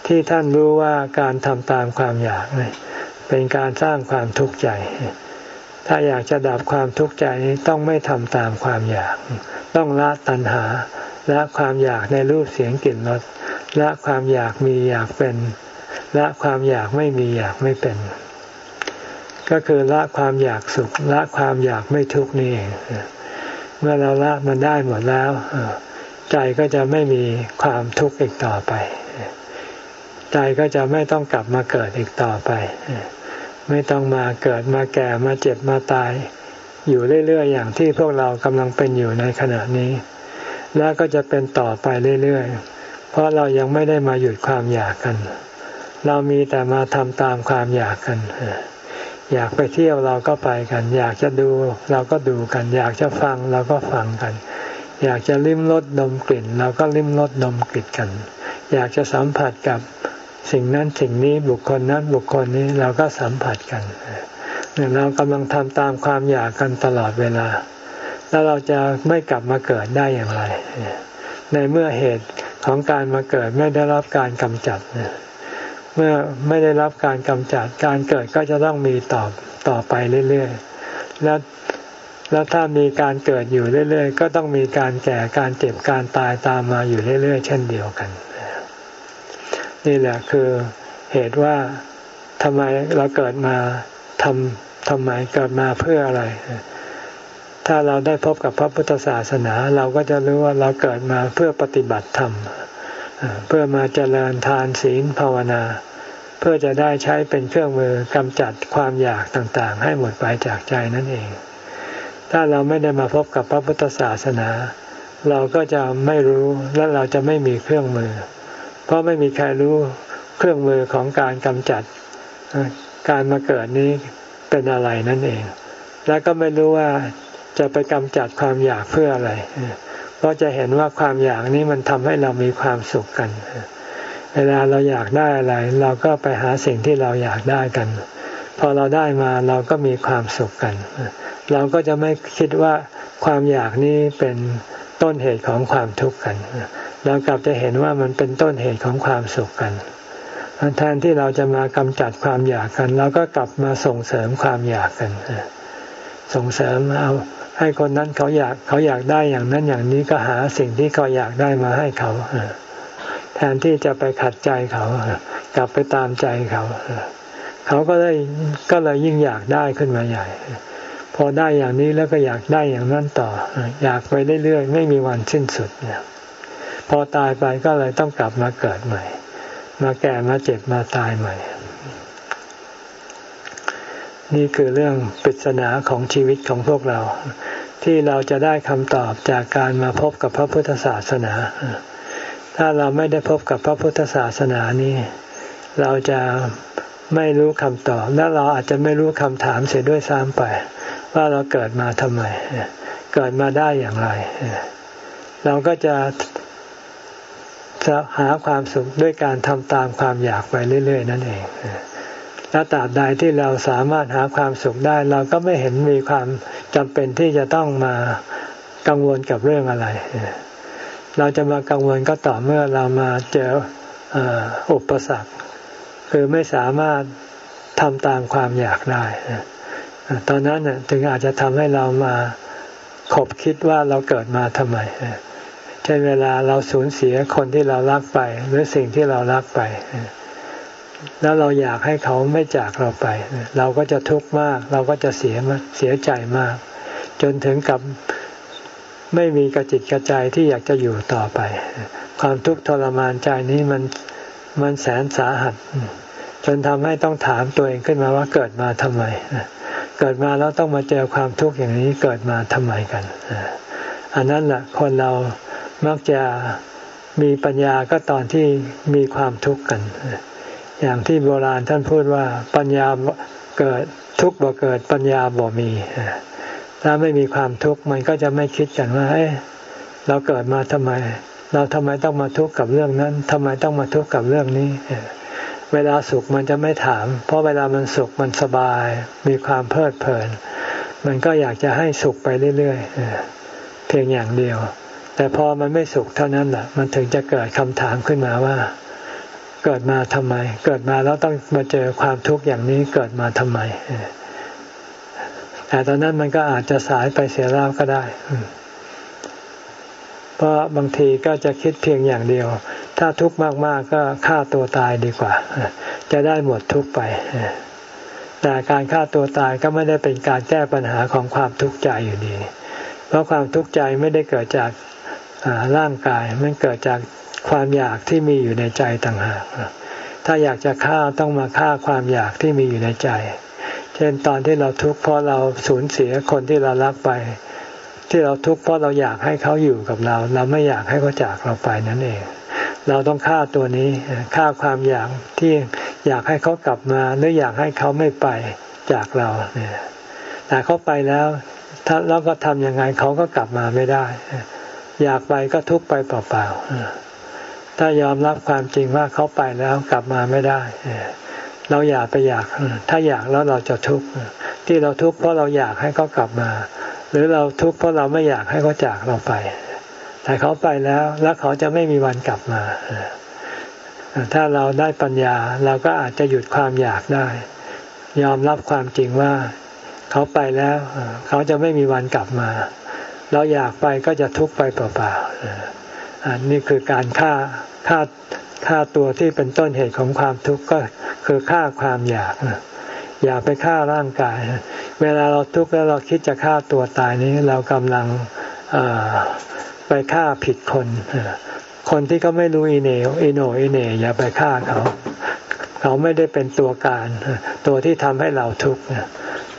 [SPEAKER 1] ที่ท่านรู้ว่าการทำตามความอยาก เป็นการสร้างความทุกข์ใจ ถ้าอยากจะดับความทุกข์ใจต้องไม่ทำตามความอยาก ต้องละตัณหาละความอยากในรูปเสียงกลิ่นรสละความอยากมีอยากเป็นละความอยากไม่มีอยากไม่เป็น ก็คือละความอยากสุขละความอยากไม่ทุกข์นี่เองเมื่อเราละมันได้หมดแล้วใจก็จะไม่มีความทุกข์อีกต่อไป ใจก็จะไม่ต้องกลับมาเกิดอีกต่อไป ไม่ต้องมาเกิดมาแก่มาเจ็บมาตาย อยู่เรื่อยๆอย่างที่พวกเรากำลังเป็นอยู่ในขณะนี้ แล้วก็จะเป็นต่อไปเรื่อยๆ เพราะเรายังไม่ได้มาหยุดความอยากกัน เรามีแต่มาทำตามความอยากกัน อยากไปเที่ยวเราก็ไปกัน อยากจะดูเราก็ดูกัน อยากจะฟังเราก็ฟังกัน อยากจะลิ้มรสดมกลิ่น เราก็ลิ้มรสดมกลิ่นกัน อยากจะสัมผัสกับ สิ่งนั้นสิ่งนี้บุคคลนั้นบุคคลนี้เราก็สัมผัสกันเรากำลังทำตามความอยากกันตลอดเวลา แล้วเราจะไม่กลับมาเกิดได้อย่างไร ในเมื่อเหตุของการมาเกิดไม่ได้รับการกำจัด เมื่อไม่ได้รับการกำจัด การเกิดก็จะต้องมีต่อต่อไปเรื่อยๆ แล้วแล้วถ้ามีการเกิดอยู่เรื่อย ๆ ก็ต้องมีการแก่การเจ็บการตายตามมาอยู่เรื่อย ๆ เช่นเดียวกัน นี่แหละคือเหตุว่าทำไมเราเกิดมาทำทำไมเกิดมาเพื่ออะไร ถ้าเราได้พบกับพระพุทธศาสนา เราก็จะรู้ว่าเราเกิดมาเพื่อปฏิบัติธรรม เพื่อมาเจริญทานศีลภาวนา เพื่อจะได้ใช้เป็นเครื่องมือกำจัดความอยากต่างๆ ให้หมดไปจากใจนั่นเอง ถ้าเราไม่ได้มาพบกับพระพุทธศาสนา เราก็จะไม่รู้และเราจะไม่มีเครื่องมือ เพราะไม่มีใครรู้เครื่องมือของการกำจัดการมาเกิดนี้เป็นอะไรนั่นเอง และก็ไม่รู้ว่าจะไปกำจัดความอยากเพื่ออะไร เพราะจะเห็นว่าความอยากนี้มันทำให้เรามีความสุขกัน เวลาเราอยากได้อะไร เราก็ไปหาสิ่งที่เราอยากได้กัน พอเราได้มาเราก็มีความสุขกัน เราก็จะไม่คิดว่าความอยากนี้เป็นต้นเหตุของความทุกข์กัน เรากลับจะเห็นว่ามันเป็นต้นเหตุของความสุขกันแทนที่เราจะมากำจัดความอยากกันเราก็กลับมาส่งเสริมความอยากกันส่งเสริมเอาให้คนนั้นเขาอยากเขาอยากได้อย่างนั้นอย่างนี้ก็หาสิ่งที่เขาอยากได้มาให้เขาแทนที่จะไปขัดใจเขากลับไปตามใจเขาเขาก็เลยก็เลยยิ่งอยากได้ขึ้นมาใหญ่ พอได้อย่างนี้แล้วก็อยากได้อย่างนั้นต่อ อยากไปเรื่อยๆไม่มีวันสิ้นสุดเนี่ย พอตายไปก็เลยต้องกลับมาเกิดใหม่ มาแก่มาเจ็บมาตายใหม่ นี่คือเรื่องปริศนาของชีวิตของพวกเรา ที่เราจะได้คำตอบจากการมาพบกับพระพุทธศาสนา ถ้าเราไม่ได้พบกับพระพุทธศาสนานี้เราจะไม่รู้คำตอบ และเราอาจจะไม่รู้คำถามเสียด้วยซ้ำไป ว่าเราเกิดมาทำไม เกิดมาได้อย่างไร เราก็จะจะ หาความสุขด้วยการทำตามความอยากไปเรื่อย ๆ นั่นเองแล้วตราบใดที่เราสามารถหาความสุขได้ เราก็ไม่เห็นมีความจำเป็นที่จะต้องมากังวลกับเรื่องอะไร เราจะมากังวลก็ต่อเมื่อเรามาเจออุปสรรค คือไม่สามารถทำตามความอยากได้ตอนนั้นถึงอาจจะทำให้เรามาขบคิดว่าเราเกิดมาทำไม ช่นเวลาเราสูญเสียคนที่เรารักไป หรือสิ่งที่เรารักไป แล้วเราอยากให้เขาไม่จากเราไป เราก็จะทุกข์มาก เราก็จะเสียเสียใจมาก จนถึงกับไม่มีกระจิตกระใจที่อยากจะอยู่ต่อไป ความทุกข์ทรมานใจนี้มันมันแสนสาหัส จนทำให้ต้องถามตัวเองขึ้นมาว่าเกิดมาทำไม เกิดมาแล้วต้องมาเจอความทุกข์อย่างนี้เกิดมาทำไมกัน อันนั้นแหละคนเรา มักจะมีปัญญาก็ตอนที่มีความทุกข์กัน อย่างที่โบราณท่านพูดว่าปัญญาเกิดทุกข์บ่เกิดปัญญาบ่มี ถ้าไม่มีความทุกข์มันก็จะไม่คิดกันว่าเอ้เราเกิดมาทำไม เราทำไมต้องมาทุกข์กับเรื่องนั้นทำไมต้องมาทุกข์กับเรื่องนี้เวลาสุขมันจะไม่ถาม เพราะเวลามันสุขมันสบาย มีความเพลิดเพลิน มันก็อยากจะให้สุขไปเรื่อยๆเพียงอย่างเดียว แต่พอมันไม่สุขเท่านั้นแหละมันถึงจะเกิดคำถามขึ้นมาว่า เกิดมาทำไม เกิดมาแล้วต้องมาเจอความทุกข์อย่างนี้เกิดมาทำไมแต่ตอนนั้นมันก็อาจจะสายไปเสียแล้วก็ได้เพราะบางทีก็จะคิดเพียงอย่างเดียว ถ้าทุกข์มากๆก็ฆ่าตัวตายดีกว่า จะได้หมดทุกข์ไป แต่การฆ่าตัวตายก็ไม่ได้เป็นการแก้ปัญหาของความทุกข์ใจอยู่ดี เพราะความทุกข์ใจไม่ได้เกิดจาก ร่างกายมันเกิดจากความอยากที่มีอยู่ในใจต่างหากถ้าอยากจะฆ่าต้องมาฆ่าความอยากที่มีอยู่ในใจ เช่นตอนที่เราทุกข์เพราะเราสูญเสียคนที่เรารักไป ที่เราทุกข์เพราะเราอยากให้เขาอยู่กับเรา เราไม่อยากให้เขาจากเราไปนั่นเอง เราต้องฆ่าตัวนี้ฆ่าความอยากที่อยากให้เขากลับมาหรืออยากให้เขาไม่ไปจากเราเนี่ยแต่เขาไปแล้วถ้าเราก็ทำยังไงเขาก็กลับมาไม่ได้ อยากไปก็ทุกไปเปล่าๆถ้ายอมรับความจริงว่าเขาไปแล้วกลับมาไม่ได้เราอยากไปอยาก ถ้าอยากแล้วเราจะทุกข์ที่เราทุกข์เพราะเราอยากให้เขากลับมา หรือเราทุกข์เพราะเราไม่อยากให้เขาจากเราไป แต่เขาไปแล้ว แล้วเขาจะไม่มีวันกลับมาถ้าเราได้ปัญญาเราก็อาจจะหยุดความอยากได้ ยอมรับความจริงว่า เขาไปแล้ว เขาจะไม่มีวันกลับมา เราอยากไปก็จะทุกข์ไปเปล่าๆอันนี้คือการฆ่าฆ่าฆ่าตัวที่เป็นต้นเหตุของความทุกข์ก็คือฆ่าความอยาก อย่าไปฆ่าร่างกาย เวลาเราทุกข์แล้วเราคิดจะฆ่าตัวตายนี้เรากำลังไปฆ่าผิดคน คนที่เขาไม่รู้อีเนอีโนอีเนอย่าไปฆ่าเขาเขาไม่ได้เป็นตัวการ ตัวที่ทำให้เราทุกข์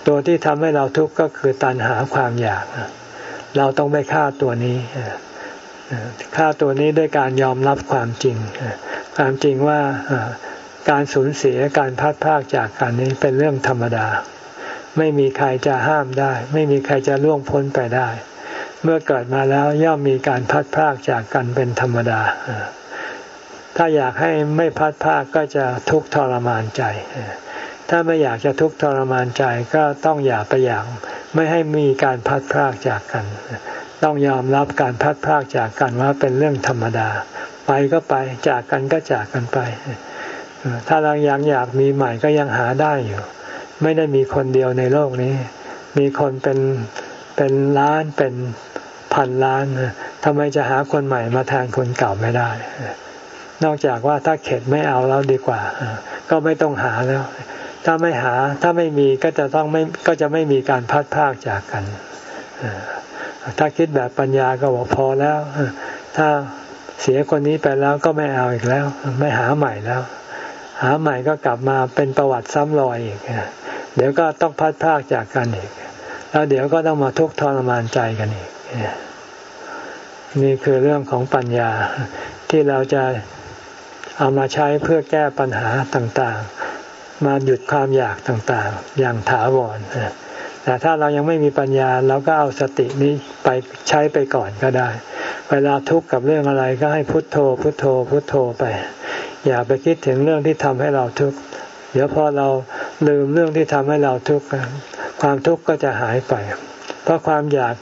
[SPEAKER 1] ตัวที่ทำให้เราทุกข์ก็คือตัณหาความอยาก เราต้องไม่ฆ่าตัวนี้ฆ่าตัวนี้ด้วยการยอมรับความจริง ความจริงว่าการสูญเสียการพัดพากจากกันนี้เป็นเรื่องธรรมดา ไม่มีใครจะห้ามได้ ไม่มีใครจะล่วงพ้นไปได้ เมื่อเกิดมาแล้วย่อมมีการพัดพากจากกันเป็นธรรมดา ถ้าอยากให้ไม่พัดพากก็จะทุกข์ทรมานใจ ถ้าไม่อยากจะทุกข์ทรมานใจก็ต้องอย่าไปอยากไม่ให้มีการพัดพากจากกัน ต้องยอมรับการพัดพากจากกันว่าเป็นเรื่องธรรมดา ไปก็ไปจากกันก็จากกันไป ถ้าเรายังอยากมีใหม่ก็ยังหาได้อยู่ ไม่ได้มีคนเดียวในโลกนี้ มีคนเป็นเป็นล้านเป็นพันล้านทำไมจะหาคนใหม่มาแทนคนเก่าไม่ได้ นอกจากว่าถ้าเข็ดไม่เอาแล้วดีกว่า ก็ไม่ต้องหาแล้ว ถ้าไม่หาถ้าไม่มีก็จะต้องไม่ก็จะไม่มีการพัดพากจากกัน ถ้าคิดแบบปัญญาก็บอกพอแล้ว ถ้าเสียคนนี้ไปแล้วก็ไม่เอาอีกแล้ว ไม่หาใหม่แล้ว หาใหม่ก็กลับมาเป็นประวัติซ้ำรอยอีก เดี๋ยวก็ต้องพัดพากจากกันอีก แล้วเดี๋ยวก็ต้องมาทุกข์ทรมานใจกันอีก นี่คือเรื่องของปัญญาที่เราจะเอามาใช้เพื่อแก้ปัญหาต่าง มาหยุดความอยากต่างๆ อย่างถาวรแต่ถ้าเรายังไม่มีปัญญาเราก็เอาสตินี้ไปใช้ไปก่อนก็ได้ เวลาทุกข์กับเรื่องอะไรก็ให้พุทโธ พุทโธ พุทโธไป อย่าไปคิดถึงเรื่องที่ทำให้เราทุกข์เดี๋ยวพอเราลืมเรื่องที่ทำให้เราทุกข์ความทุกข์ก็จะหายไป เพราะความอยาก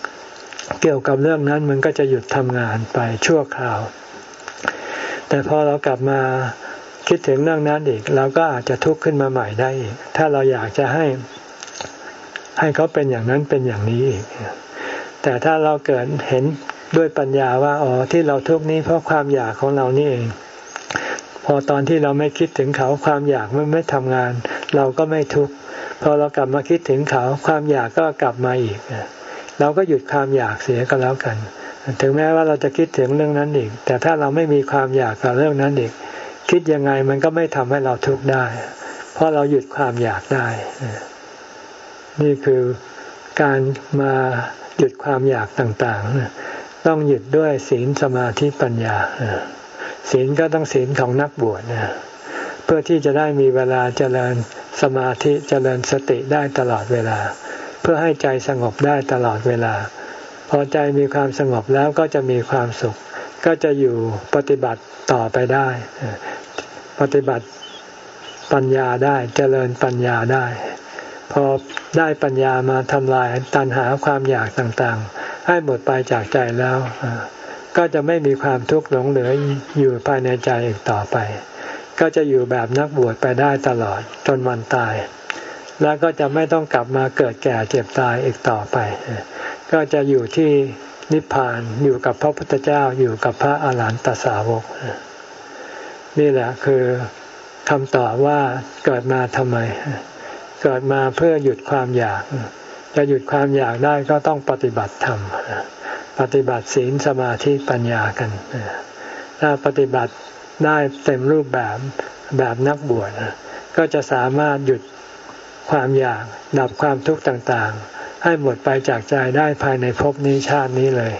[SPEAKER 1] เกี่ยวกับเรื่องนั้นมันก็จะหยุดทำงานไปชั่วคราว แต่พอเรากลับมา คิดถึงเรื่องนั้นอีกเราก็อาจจะทุกข์ขึ้นมาใหม่ได้อีก ถ้าเราอยากจะให้ให้เขาเป็นอย่างนั้นเป็นอย่างนี้อีก แต่ถ้าเราเกิดเห็นด้วยปัญญาว่าอ๋อที่เราทุกข์นี้เพราะความอยากของเรานี่เอง พอตอนที่เราไม่คิดถึงเขาความอยากมันไม่ทำงาน เราก็ไม่ทุกข์พอเรากลับมาคิดถึงเขาความอยากก็กลับมาอีกเราก็หยุดความอยากเสียก็แล้วกัน ถึงแม้ว่าเราจะคิดถึงเรื่องนั้นอีก แต่ถ้าเราไม่มีความอยากกับเรื่องนั้นอีก คิดยังไงมันก็ไม่ทำให้เราทุกข์ได้ เพราะเราหยุดความอยากได้ นี่คือการมาหยุดความอยากต่างๆ ต้องหยุดด้วยศีลสมาธิปัญญา ศีลก็ต้องศีลของนักบวชนะเพื่อที่จะได้มีเวลาเจริญสมาธิเจริญสติได้ตลอดเวลา เพื่อให้ใจสงบได้ตลอดเวลา พอใจมีความสงบแล้วก็จะมีความสุข ก็จะอยู่ปฏิบัติต่อไปได้ ปฏิบัติปัญญาได้เจริญปัญญาได้ พอได้ปัญญามาทำลายตัณหาความอยากต่างๆ ให้หมดไปจากใจแล้ว ก็จะไม่มีความทุกข์หลงเหลืออยู่ภายในใจอีกต่อไป ก็จะอยู่แบบนักบวชไปได้ตลอดจนวันตาย แล้วก็จะไม่ต้องกลับมาเกิดแก่เจ็บตายอีกต่อไป ก็จะอยู่ที่ นิพพานอยู่กับพระพุทธเจ้าอยู่กับพระอาหารหันตสาวก นี่แหละคือคำตอบว่าเกิดมาทำไม เกิดมาเพื่อหยุดความอยาก จะหยุดความอยากได้ก็ต้องปฏิบัติธรรมปฏิบัติศีลสมาธิปัญญากันถ้าปฏิบัติได้เต็มรูปแบบแบบนักบวชก็จะสามารถหยุดความอยากดับความทุกข์ต่างๆ ให้หมดไปจากใจได้ภายในภพนี้ชาตินี้เลย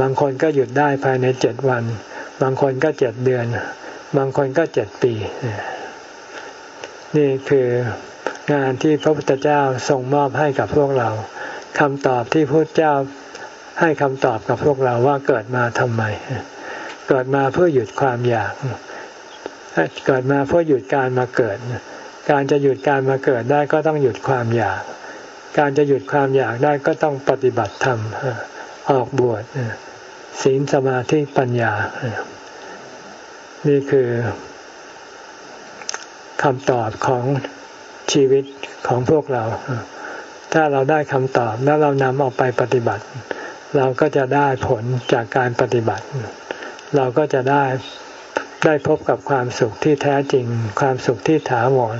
[SPEAKER 1] บางคนก็หยุดได้ภายในเจ็ดวัน บางคนก็เจ็ดเดือน บางคนก็เจ็ดปี นี่คืองานที่พระพุทธเจ้าส่งมอบให้กับพวกเราคำตอบที่พระเจ้าให้คำตอบกับพวกเราว่าเกิดมาทำไม เกิดมาเพื่อหยุดความอยาก เกิดมาเพื่อหยุดการมาเกิด การจะหยุดการมาเกิดได้ก็ต้องหยุดความอยาก การจะหยุดความอยากได้ก็ต้องปฏิบัติธรรมออกบวชศีลสมาธิปัญญา นี่คือคำตอบของชีวิตของพวกเรา ถ้าเราได้คำตอบแล้วเรานำออกไปปฏิบัติ เราก็จะได้ผลจากการปฏิบัติ เราก็จะได้ได้พบกับความสุขที่แท้จริง ความสุขที่ถาวร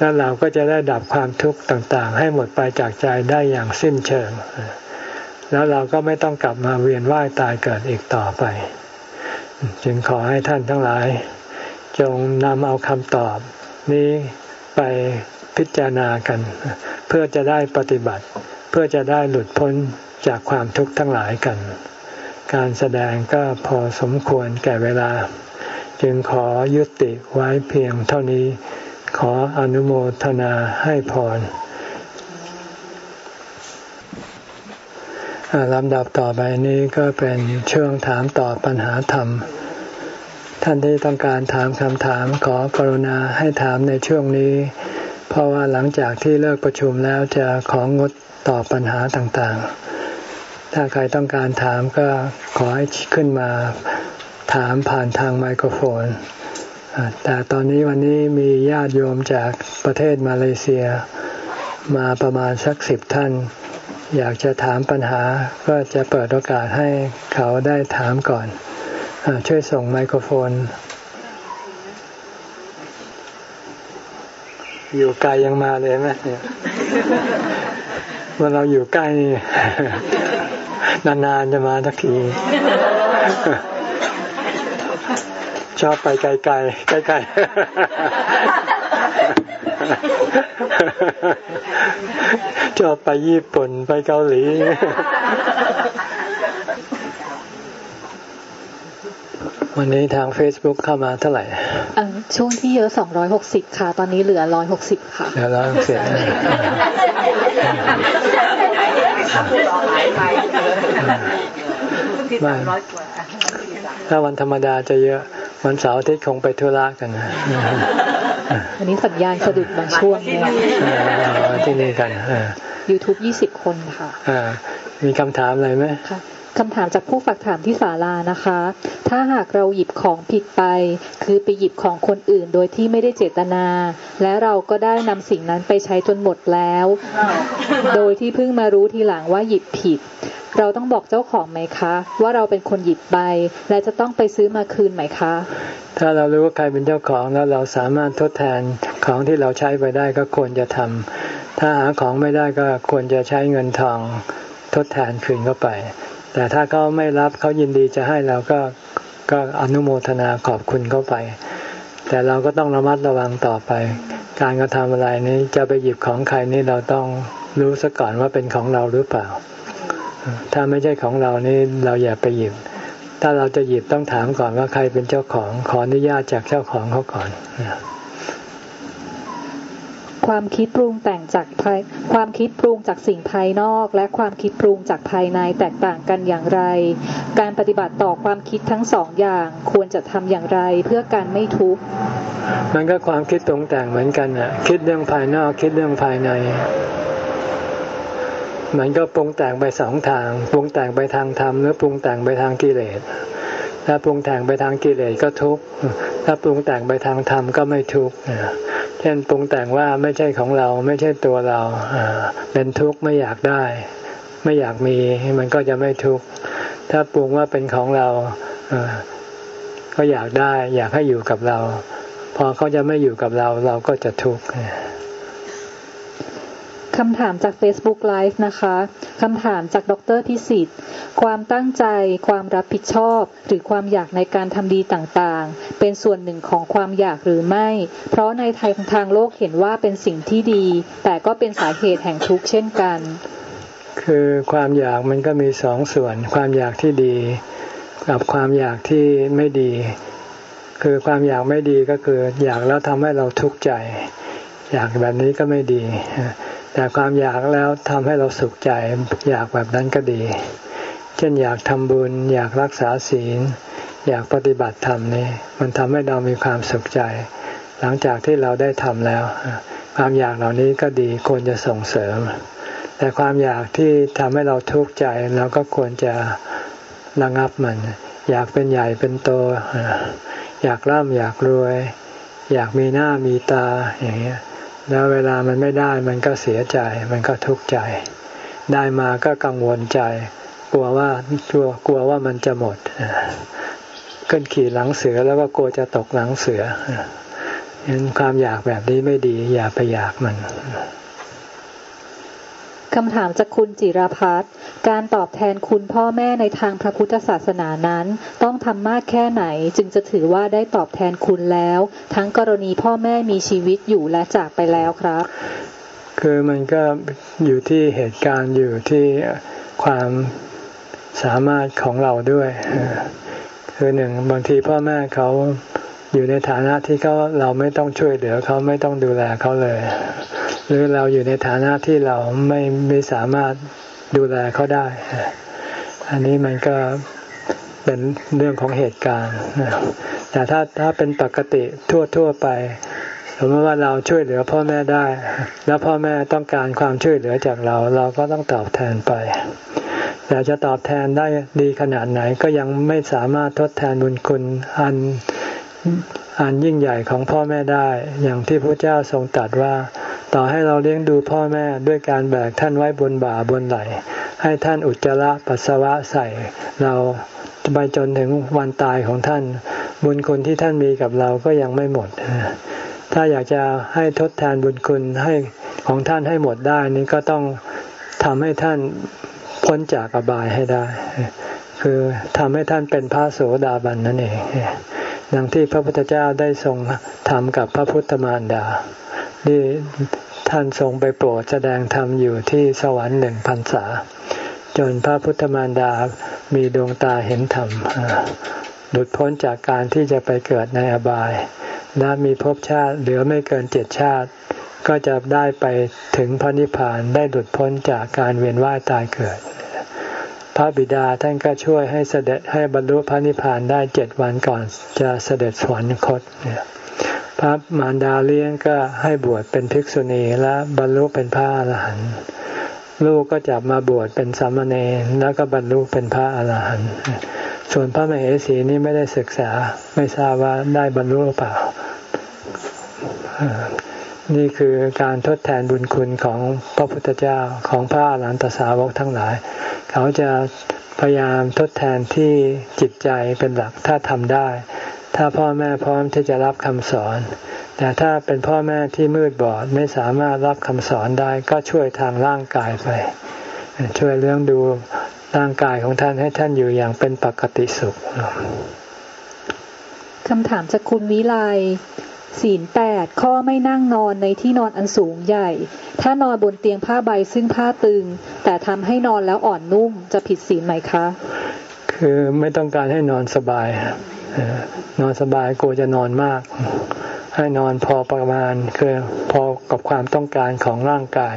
[SPEAKER 1] แล้วเราก็จะได้ดับความทุกข์ต่างๆ ให้หมดไปจากใจได้อย่างสิ้นเชิง แล้วเราก็ไม่ต้องกลับมาเวียนว่ายตายเกิดอีกต่อไป จึงขอให้ท่านทั้งหลาย จงนำเอาคำตอบ นี้ไปพิจารณากัน เพื่อจะได้ปฏิบัติ เพื่อจะได้หลุดพ้นจากความทุกข์ทั้งหลายกัน การแสดงก็พอสมควรแก่เวลา จึงขอยุติไว้เพียงเท่านี้ ขออนุโมทนาให้พรลำดับต่อไปนี้ก็เป็นช่วงถามตอบปัญหาธรรม ท่านที่ต้องการถามคำถามขอกรุณาให้ถามในช่วงนี้ เพราะว่าหลังจากที่เลิกประชุมแล้วจะของงดตอบปัญหาต่างๆ ถ้าใครต้องการถามก็ขอให้ขึ้นมาถามผ่านทางไมโครโฟน แต่ตอนนี้วันนี้มีญาติโยมจากประเทศมาเลเซีย มาประมาณสักสิบท่าน อยากจะถามปัญหาก็จะเปิดโอกาสให้เขาได้ถามก่อนอช่วยส่งไมโครโฟน อยู่ไกลยังมาเลยไหมเนี่ยเมื่อเราอยู่ใกล้นี่นานๆจะมาสักที ชอบไปไกลๆใกล้ๆชอบไปญี่ปุ่นไปเกาหลี วันนี้ทาง Facebook เข้ามาเท่าไหร่
[SPEAKER 2] ช่วงที่เยอะสองร้อยหกสิบค่ะ ตอนนี้เหลือร้อยหกสิบค่ะ
[SPEAKER 1] เหลือร้อยหกสิบไม่ถ้าวันธรรมดาจะเยอะ วันเสาร์อาทิตย์คงไปธุระกัน
[SPEAKER 2] วันนี้สัญญาณสะดุดบางช่วง
[SPEAKER 1] ที่นี่กัน
[SPEAKER 2] ยูทูบยี่สิบคนค่ะ
[SPEAKER 1] มีคำถามอะไรไหม
[SPEAKER 2] คำถามจากผู้ฝากถามที่ศาลานะคะ ถ้าหากเราหยิบของผิดไป คือไปหยิบของคนอื่นโดยที่ไม่ได้เจตนา และเราก็ได้นำสิ่งนั้นไปใช้จนหมดแล้ว โดยที่เพิ่งมารู้ทีหลังว่าหยิบผิด เราต้องบอกเจ้าของไหมคะ ว่าเราเป็นคนหยิบไป และจะต้องไปซื้อมาคืนไหมคะ
[SPEAKER 1] ถ้าเรารู้ว่าใครเป็นเจ้าของแล้วเราสามารถทดแทนของที่เราใช้ไปได้ก็ควรจะทำถ้าหาของไม่ได้ก็ควรจะใช้เงินทองทดแทนคืนเข้าไป แต่ถ้าเขาไม่รับเขายินดีจะให้เราก็ก็อนุโมทนาขอบคุณเข้าไป แต่เราก็ต้องระมัดระวังต่อไป การกระทำอะไรนี้จะไปหยิบของใครนี่เราต้องรู้ซะก่อนว่าเป็นของเราหรือเปล่า ถ้าไม่ใช่ของเรานี่เราอย่าไปหยิบ ถ้าเราจะหยิบต้องถามก่อนว่าใครเป็นเจ้าของ ขออนุญาตจากเจ้าของเขาก่อน
[SPEAKER 2] ความคิดปรุงแต่งจากภายความคิดปรุงจากสิ่งภายนอก และความคิดปรุงจากภายในแตกต่างกันอย่างไร การปฏิบัติต่อความคิดทั้งสองอย่างควรจะทำอย่างไรเพื่อการไม่ทุกข์
[SPEAKER 1] มันก็ความคิดปรุงแต่งเหมือนกันอะคิดเรื่องภายนอกคิดเรื่องภายใน มันก็ปรุงแต่งไปสองทาง ปรุงแต่งไปทางธรรมหรือปรุงแต่งไปทางกิเลส ถ้าปรุงแต่งไปทางกิเลสก็ทุกข์ ถ้าปรุงแต่งไปทางธรรมก็ไม่ทุกข์ เช่นปรุงแต่งว่าไม่ใช่ของเราไม่ใช่ตัวเรา เป็นทุกข์ไม่อยากได้ ไม่อยากมีมันก็จะไม่ทุกข์ ถ้าปรุงว่าเป็นของเราก็อยากได้ อยากให้อยู่กับเรา พอเขาจะไม่อยู่กับเราเราก็จะทุกข์
[SPEAKER 2] คำถามจาก Facebook Live นะคะ คำถามจากดรพิสิทธิ์ ความตั้งใจ ความรับผิดชอบ หรือความอยากในการทำดีต่างๆ เป็นส่วนหนึ่งของความอยากหรือไม่ เพราะในทางทางโลกเห็นว่าเป็นสิ่งที่ดี แต่ก็เป็นสาเหตุแห่งทุกข์เช่นกัน
[SPEAKER 1] คือความอยากมันก็มีสองส่วน ความอยากที่ดี กับความอยากที่ไม่ดี คือความอยากไม่ดีก็คืออยากแล้วทำให้เราทุกข์ใจ อยากแบบนี้ก็ไม่ดี แต่ความอยากแล้วทำให้เราสุขใจอยากแบบนั้นก็ดี เช่นอยากทำบุญ อยากรักษาศีล อยากปฏิบัติธรรมนี่มันทำให้เรามีความสุขใจ หลังจากที่เราได้ทำแล้ว ความอยากเหล่านี้ก็ดีควรจะส่งเสริม แต่ความอยากที่ทำให้เราทุกข์ใจเราก็ควรจะระงับมัน อยากเป็นใหญ่เป็นโต อยากร่ำอยากรวย อยากมีหน้ามีตาอย่างเงี้ย แล้วเวลามันไม่ได้มันก็เสียใจ มันก็ทุกข์ใจ ได้มาก็กังวลใจ กลัวว่ากลัวกลัวว่ามันจะหมดขึ้นขี่หลังเสือแล้วก็กลัวจะตกหลังเสือเห็นความอยากแบบนี้ไม่ดี อย่าไปอยากมัน
[SPEAKER 2] คำถามจากคุณจิราพัฒน์ การตอบแทนคุณพ่อแม่ในทางพระพุทธศาสนานั้น ต้องทำมากแค่ไหนจึงจะถือว่าได้ตอบแทนคุณแล้ว ทั้งกรณีพ่อแม่มีชีวิตอยู่และจากไปแล้วครับ
[SPEAKER 1] คือมันก็อยู่ที่เหตุการณ์อยู่ที่ความสามารถของเราด้วย คือหนึ่งบางทีพ่อแม่เขาอยู่ในฐานะที่เขาเราไม่ต้องช่วยเหลือเขาไม่ต้องดูแลเขาเลย หรือเราอยู่ในฐานะที่เราไม่ไม่สามารถ ดูแลเขาได้ อันนี้มันก็เป็นเรื่องของเหตุการณ์แต่ถ้าถ้าเป็นปกติทั่วทั่วไปสมมติว่าเราช่วยเหลือพ่อแม่ได้ แล้วพ่อแม่ต้องการความช่วยเหลือจากเรา เราก็ต้องตอบแทนไปแต่จะตอบแทนได้ดีขนาดไหนก็ยังไม่สามารถทดแทนบุญคุณอัน อันยิ่งใหญ่ของพ่อแม่ได้ อย่างที่พระเจ้าทรงตรัสว่า ต่อให้เราเลี้ยงดูพ่อแม่ด้วยการแบกท่านไว้บนบ่าบนไหล ให้ท่านอุจจาระปัสสาวะใส่ เราไปจนถึงวันตายของท่าน บุญคุณที่ท่านมีกับเราก็ยังไม่หมด ถ้าอยากจะให้ทดแทนบุญคุณให้ของท่านให้หมดได้นี่ก็ต้องทำให้ท่านพ้นจากอบายให้ได้ คือทำให้ท่านเป็นพระโสดาบันนั่นเอง ดังที่พระพุทธเจ้าได้ทรงทำกับพระพุทธมารดาที่ท่านทรงไปโปรดแสดงธรรมอยู่ที่สวรรค์หนึ่งพันษา จนพระพุทธมารดามีดวงตาเห็นธรรมหลุดพ้นจากการที่จะไปเกิดในอบาย และมีภพชาติเหลือไม่เกินเจ็ดชาติ ก็จะได้ไปถึงพระนิพพานได้หลุดพ้นจากการเวียนว่ายตายเกิด พระบิดาท่านก็ช่วยให้เสด็จให้บรรลุพระนิพพานได้เจ็ดวันก่อนจะเสด็จสวรรคตเนี่ยพระมารดาเลี้ยงก็ให้บวชเป็นภิกษุณีและบรรลุเป็นพระอรหันต์ลูกก็จะมาบวชเป็นสามเณรแล้วก็บรรลุเป็นพระอรหันต์ส่วนพระมเหสีนี่ไม่ได้ศึกษาไม่ทราบว่าได้บรรลุหรือเปล่า นี่คือการทดแทนบุญคุณของพระพุทธเจ้าของพระอรหันตสาวกทั้งหลาย เขาจะพยายามทดแทนที่จิตใจเป็นหลักถ้าทำได้ ถ้าพ่อแม่พร้อมที่จะรับคำสอน แต่ถ้าเป็นพ่อแม่ที่มืดบอดไม่สามารถรับคำสอนได้ก็ช่วยทางร่างกายไป ช่วยเลี้ยงดูร่างกายของท่านให้ท่านอยู่อย่างเป็นปกติสุข
[SPEAKER 2] คำถามจากคุณวิไล ศีลแปดข้อไม่นั่งนอนในที่นอนอันสูงใหญ่ ถ้านอนบนเตียงผ้าใบซึ่งผ้าตึง แต่ทำให้นอนแล้วอ่อนนุ่มจะผิดศีลไหมคะ
[SPEAKER 1] คือไม่ต้องการให้นอนสบาย นอนสบายกลัวจะนอนมาก ให้นอนพอประมาณคือพอกับความต้องการของร่างกาย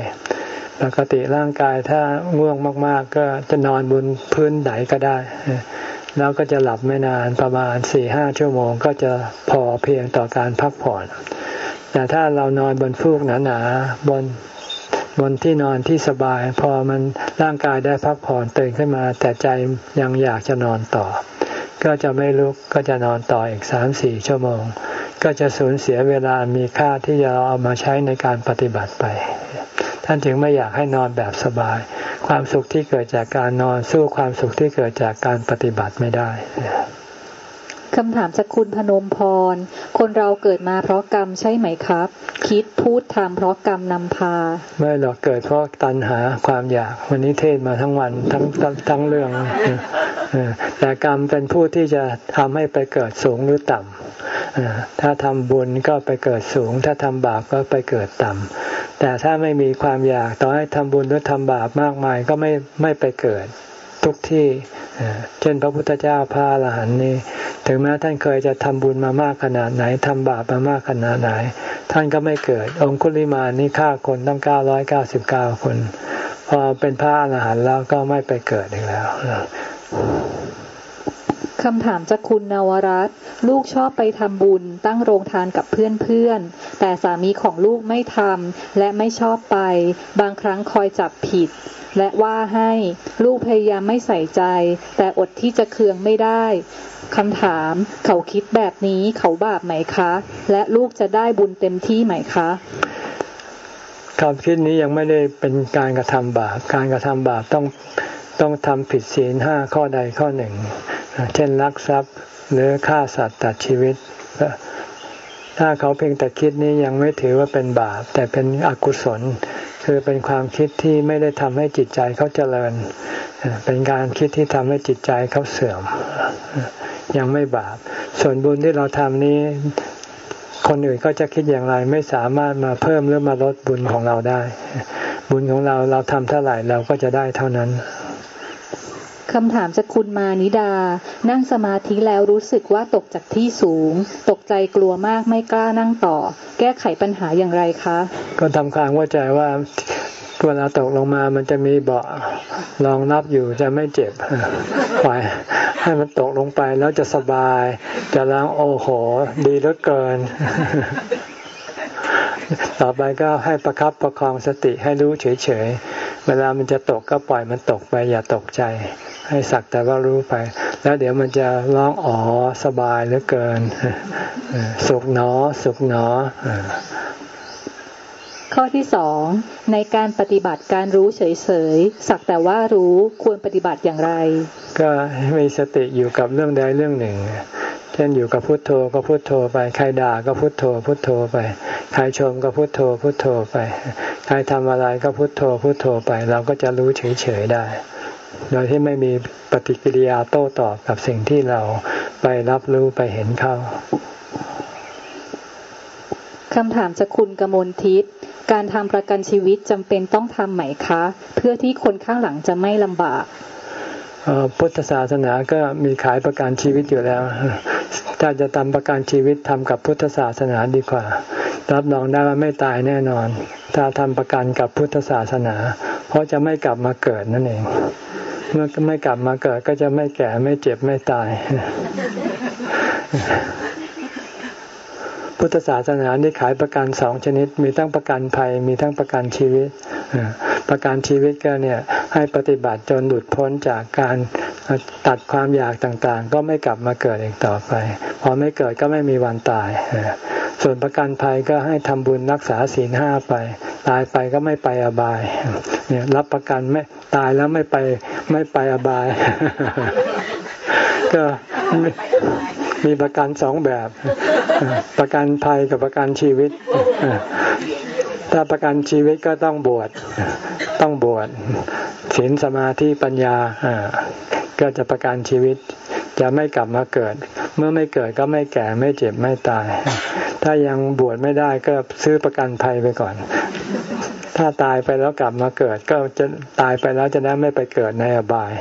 [SPEAKER 1] ปกติร่างกายถ้าง่วงมาก ๆ ก็จะนอนบนพื้นไหนก็ได้ แล้วก็จะหลับไม่นานประมาณสี่ห้าชั่วโมงก็จะพอเพียงต่อการพักผ่อน แต่ถ้าเรานอนบนฟูกหนาๆบนบนที่นอนที่สบาย พอมันร่างกายได้พักผ่อนตื่นขึ้นมา แต่ใจยังอยากจะนอนต่อ ก็จะไม่ลุกก็จะนอนต่ออีกสามสี่ชั่วโมง ก็จะสูญเสียเวลามีค่าที่จะเอามาใช้ในการปฏิบัติไป ท่านจึงไม่อยากให้นอนแบบสบาย ความสุขที่เกิดจากการนอนสู้ความสุขที่เกิดจากการปฏิบัติไม่ได้
[SPEAKER 2] คำถามจากคุณพนมพร คนเราเกิดมาเพราะกรรมใช่ไหมครับ คิดพูดทำเพราะกรรมนำพา
[SPEAKER 1] ไม่หรอกเกิดเพราะตัณหาความอยาก วันนี้เทศมาทั้งวันทั้งทั้งเรื่อง แต่กรรมเป็นผู้ที่จะทำให้ไปเกิดสูงหรือต่ำถ้าทำบุญก็ไปเกิดสูง ถ้าทำบาปก็ไปเกิดต่ำแต่ถ้าไม่มีความอยากต่อให้ทำบุญหรือทำบาปมากมายก็ไม่ไม่ไปเกิดทุกที่ เช่นพระพุทธเจ้าพระอรหันต์นี่ ถึงแม้ท่านเคยจะทำบุญมามากขนาดไหนทำบาปมามากขนาดไหน ท่านก็ไม่เกิด องคุลิมานี่ฆ่าคนตั้งเก้าร้อยเก้าสิบเก้าคน พอเป็นพระอรหันต์แล้วก็ไม่ไปเกิดอีกแล้ว
[SPEAKER 2] คำถามจากคุณนวรัตลูกชอบไปทำบุญตั้งโรงทานกับเพื่อนๆ แต่สามีของลูกไม่ทำและไม่ชอบไป บางครั้งคอยจับผิด และว่าให้ลูกพยายามไม่ใส่ใจ แต่อดที่จะเคืองไม่ได้คำถาม เขาคิดแบบนี้เขาบาปไหมคะ และลูกจะได้บุญเต็มที่ไหมคะ
[SPEAKER 1] ความคิดนี้ยังไม่ได้เป็นการกระทำบาป การกระทำบาปต้องต้องทำผิดศีลห้าข้อใดข้อหนึ่ง เช่นลักทรัพย์หรือฆ่าสัตว์ตัดชีวิต ถ้าเขาเพียงแต่คิดนี้ยังไม่ถือว่าเป็นบาป แต่เป็นอกุศล คือเป็นความคิดที่ไม่ได้ทำให้จิตใจเขาเจริญ เป็นการคิดที่ทำให้จิตใจเขาเสื่อม ยังไม่บาป ส่วนบุญที่เราทำนี้ คนอื่นก็จะคิดอย่างไรไม่สามารถมาเพิ่มหรือมาลดบุญของเราได้ บุญของเราเราทำเท่าไหร่เราก็จะได้เท่านั้น
[SPEAKER 2] คำถามจากคุณมานิดา นั่งสมาธิแล้วรู้สึกว่าตกจากที่สูง ตกใจกลัวมากไม่กล้านั่งต่อ แก้ไขปัญหาอย่างไรคะ
[SPEAKER 1] ก็ทำความเข้าใจว่าเวลาตกลงมามันจะมีเบาะรองรับอยู่จะไม่เจ็บปล่อยให้มันตกลงไปแล้วจะสบาย จะล้างโอ้โห ดีเหลือเกิน ต่อไปก็ให้ประครับประคองสติให้รู้เฉยๆเวลามันจะตกก็ปล่อยมันตกไปอย่าตกใจ ให้สักแต่ว่ารู้ไป แล้วเดี๋ยวมันจะร้องอ๋อสบายเหลือเกิน สุขหนอ สุขหนอ
[SPEAKER 2] ข้อที่สองในการปฏิบัติการรู้เฉยๆสักแต่ว่ารู้ควรปฏิบัติอย่างไร
[SPEAKER 1] ก็มีสติอยู่กับเรื่องใดเรื่องหนึ่งเช่นอยู่กับพุทโธก็พุทโธไป ใครด่าก็พุทโธ พุทโธไป ใครชมก็พุทโธ พุทโธไป ใครทำอะไรก็พุทโธ พุทโธไป เราก็จะรู้เฉยๆได้ โดยที่ไม่มีปฏิกิริยาโต้ตอบกับสิ่งที่เราไปรับรู้ไปเห็นเข้า
[SPEAKER 2] คำถามจากคุณกมลทิพย์การทำประกันชีวิตจำเป็นต้องทำไหมคะ เพื่อที่คนข้างหลังจะไม่ลำบาก
[SPEAKER 1] พุทธศาสนาก็มีขายประกันชีวิตอยู่แล้ว ถ้าจะทำประกันชีวิตทำกับพุทธศาสนาดีกว่า รับรองได้ว่าไม่ตายแน่นอน ถ้าทำประกันกับพุทธศาสนา เพราะจะไม่กลับมาเกิดนั่นเอง เมื่อไม่กลับมาเกิดก็จะไม่แก่ไม่เจ็บไม่ตาย พุทธศาสนานี่ขายประกันสองชนิด มีทั้งประกันภัย มีทั้งประกันชีวิต ประกันชีวิตก็เนี่ยให้ปฏิบัติจนหลุดพ้นจากการตัดความอยากต่างๆ ก็ไม่กลับมาเกิดอีกต่อไป พอไม่เกิดก็ไม่มีวันตาย ส่วนประกันภัยก็ให้ทำบุญรักษาศีลห้าไป ตายไปก็ไม่ไปอบาย เนี่ยรับประกันไม่ตายแล้วไม่ไปไม่ไปอบาย ก็ มีประกันสองแบบ ประกันภัยกับประกันชีวิต ถ้าประกันชีวิตก็ต้องบวชต้องบวชศีลสมาธิปัญญาก็จะประกันชีวิต จะไม่กลับมาเกิด เมื่อไม่เกิดก็ไม่แก่ไม่เจ็บไม่ตาย ถ้ายังบวชไม่ได้ก็ซื้อประกันภัยไปก่อนถ้าตายไปแล้วกลับมาเกิด ก็จะตายไปแล้วจะได้ไม่ไปเกิดในอบาย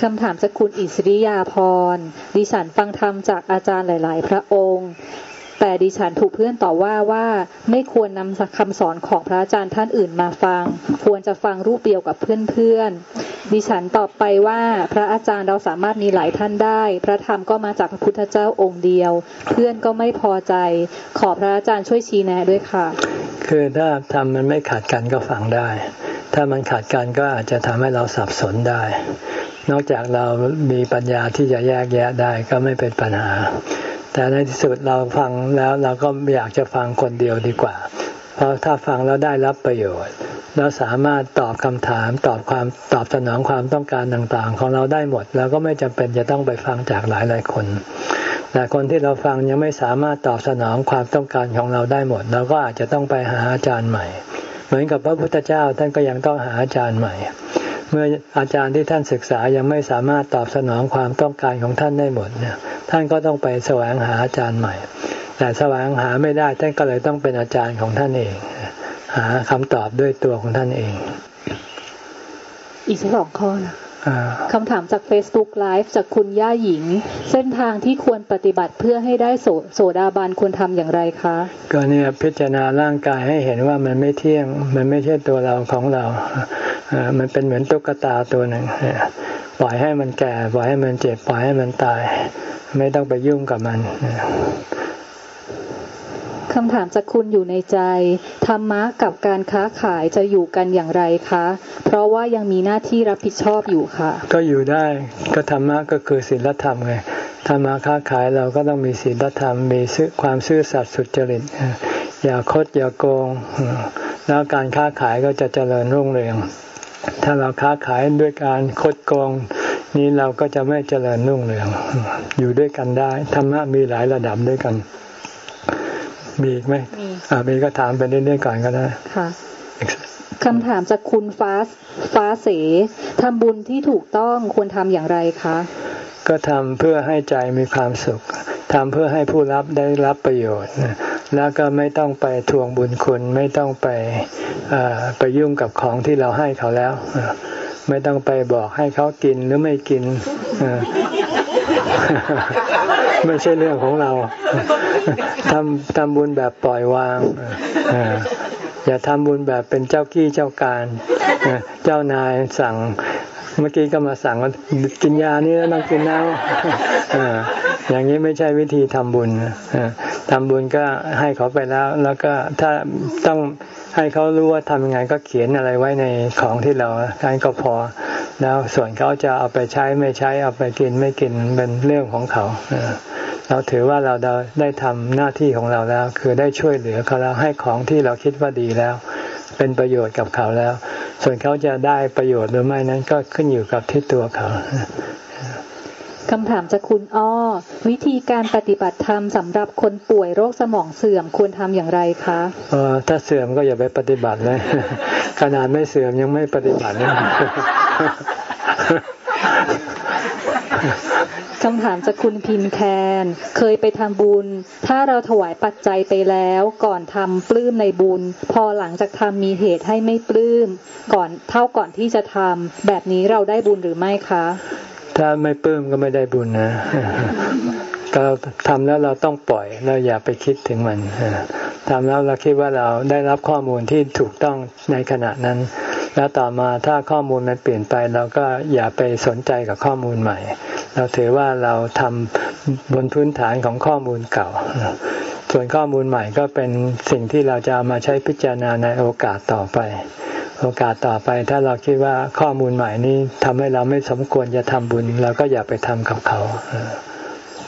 [SPEAKER 2] คำถามจากคุณอิสริยาพร ดิฉันฟังธรรมจากอาจารย์หลาย ๆ พระองค์ แต่ดิฉันถูกเพื่อนต่อว่าว่าไม่ควรนำคำสอนของพระอาจารย์ท่านอื่นมาฟัง ควรจะฟังรูปเดียวกับเพื่อน ๆ ดิฉันตอบไปว่าพระอาจารย์เราสามารถมีหลายท่านได้ พระธรรมก็มาจากพระพุทธเจ้าองค์เดียว เพื่อนก็ไม่พอใจ ขอพระอาจารย์ช่วยชี้แนะด้วยค่ะ
[SPEAKER 1] คือถ้าทำมันไม่ขาดกันก็ฟังได้ ถ้ามันขาดกันก็อาจจะทำให้เราสับสนได้ นอกจากเรามีปัญญาที่จะแยกแยะได้ก็ไม่เป็นปัญหา แต่ในที่สุดเราฟังแล้วเราก็อยากจะฟังคนเดียวดีกว่า เพราะถ้าฟังแล้วได้รับประโยชน์เราสามารถตอบคำถามตอบความตอบสนองความต้องการต่างๆ ของเราได้หมดเราก็ไม่จำเป็นจะต้องไปฟังจากหลายหลายคน แต่คนที่เราฟังยังไม่สามารถตอบสนองความต้องการของเราได้หมดเราก็อาจจะต้องไปหาอาจารย์ใหม่ เหมือนกับพระพุทธเจ้าท่านก็ยังต้องหาอาจารย์ใหม่ เมื่ออาจารย์ที่ท่านศึกษายังไม่สามารถตอบสนองความต้องการของท่านได้หมดเนี่ยท่านก็ต้องไปแสวงหาอาจารย์ใหม่ แต่แสวงหาไม่ได้ท่านก็เลยต้องเป็นอาจารย์ของท่านเอง หาคำตอบด้วยตัวของท่านเอง
[SPEAKER 2] อีกสองข้อนะ คำถามจาก Facebook Live จากคุณย่าหญิง เส้นทางที่ควรปฏิบัติเพื่อให้ได้โสโสดาบันควรทำอย่างไรคะ
[SPEAKER 1] ก็เนี่ยพิจารณาร่างกายให้เห็นว่ามันไม่เที่ยง มันไม่ใช่ตัวเราของเรา มันเป็นเหมือนตุ๊กตาตัวหนึ่ง ปล่อยให้มันแก่ ปล่อยให้มันเจ็บ ปล่อยให้มันตาย ไม่ต้องไปยุ่งกับมัน
[SPEAKER 2] คำถามจากคุณอยู่ในใจ ธรรมะกับการค้าขายจะอยู่กันอย่างไรคะ เพราะว่ายังมีหน้าที่รับผิดชอบอยู่ค่ะ
[SPEAKER 1] ก็อยู่ได้ก็ธรรมะก็คือศีลธรรมไงธรรมะค้าขายเราก็ต้องมีศีลธรรม มีความซื่อสัตย์สุจริตอย่าคดอย่าโกง แล้วการค้าขายก็จะเจริญรุ่งเรือง ถ้าเราค้าขายด้วยการคดโกง นี้เราก็จะไม่เจริญรุ่งเรือง อยู่ด้วยกันได้ธรรมะมีหลายระดับด้วยกัน มีอีกไหมมีอ่ามีก็ถามไปเรื่อยๆก่อนก็ได้
[SPEAKER 2] ค่ะคำถามจากคุณฟ้าฟ้าเสทำบุญที่ถูกต้องควรทำอย่างไรคะ
[SPEAKER 1] ก็ทำเพื่อให้ใจมีความสุขทำเพื่อให้ผู้รับได้รับประโยชน์ แล้วก็ไม่ต้องไปทวงบุญคุณ ไม่ต้องไปไปยุ่งกับของที่เราให้เขาแล้ว ไม่ต้องไปบอกให้เขากินหรือไม่กิน ไม่ใช่เรื่องของเราทำทำบุญแบบปล่อยวางอย่าทำบุญแบบเป็นเจ้ากี้เจ้าการเจ้านายสั่งเมื่อกี้ก็มาสั่งว่ากินยานี่แล้วต้องกินน้ำ อย่างนี้ไม่ใช่วิธีทำบุญทำบุญก็ให้เขาไปแล้ว แล้วก็ถ้าต้องให้เขารู้ว่าทำยังไงก็เขียนอะไรไว้ในของที่เราใช้ก็พอ แล้วส่วนเขาจะเอาไปใช้ไม่ใช้เอาไปกินไม่กินเป็นเรื่องของเขาเราถือว่าเราได้ทำหน้าที่ของเราแล้ว คือได้ช่วยเหลือเขาแล้วให้ของที่เราคิดว่าดีแล้ว เป็นประโยชน์กับเขาแล้ว ส่วนเขาจะได้ประโยชน์หรือไม่นั้นก็ขึ้นอยู่กับที่ตัวเขา
[SPEAKER 2] คำถามจากคุณอ้อ วิธีการปฏิบัติธรรมสำหรับคนป่วยโรคสมองเสื่อมควรทำอย่างไรคะ
[SPEAKER 1] เออถ้าเสื่อมก็อย่าไปปฏิบัติเลย ขนาดไม่เสื่อมยังไม่ปฏิบัติเลย
[SPEAKER 2] คำถามจากคุณพิมแคน เคยไปทำบุญ ถ้าเราถวายปัจจัยไปแล้วก่อนทำปลื้มในบุญ พอหลังจากทำมีเหตุให้ไม่ปลื้มก่อนเท่าก่อนที่จะทำแบบนี้เราได้บุญหรือไม่คะ
[SPEAKER 1] ถ้าไม่ปลื้มก็ไม่ได้บุญนะเราทำแล้วเราต้องปล่อยเราอย่าไปคิดถึงมันทำแล้วเราคิดว่าเราได้รับข้อมูลที่ถูกต้องในขณะนั้น แล้วต่อมาถ้าข้อมูลมันเปลี่ยนไปเราก็อย่าไปสนใจกับข้อมูลใหม่ เราถือว่าเราทำบนพื้นฐานของข้อมูลเก่า ส่วนข้อมูลใหม่ก็เป็นสิ่งที่เราจะามาใช้พิจารณาในโอกาสต่อไป โอกาสต่อไปถ้าเราคิดว่าข้อมูลใหม่นี้ทำให้เราไม่สมควรจะทำบุญเราก็อย่าไปทำกับเขา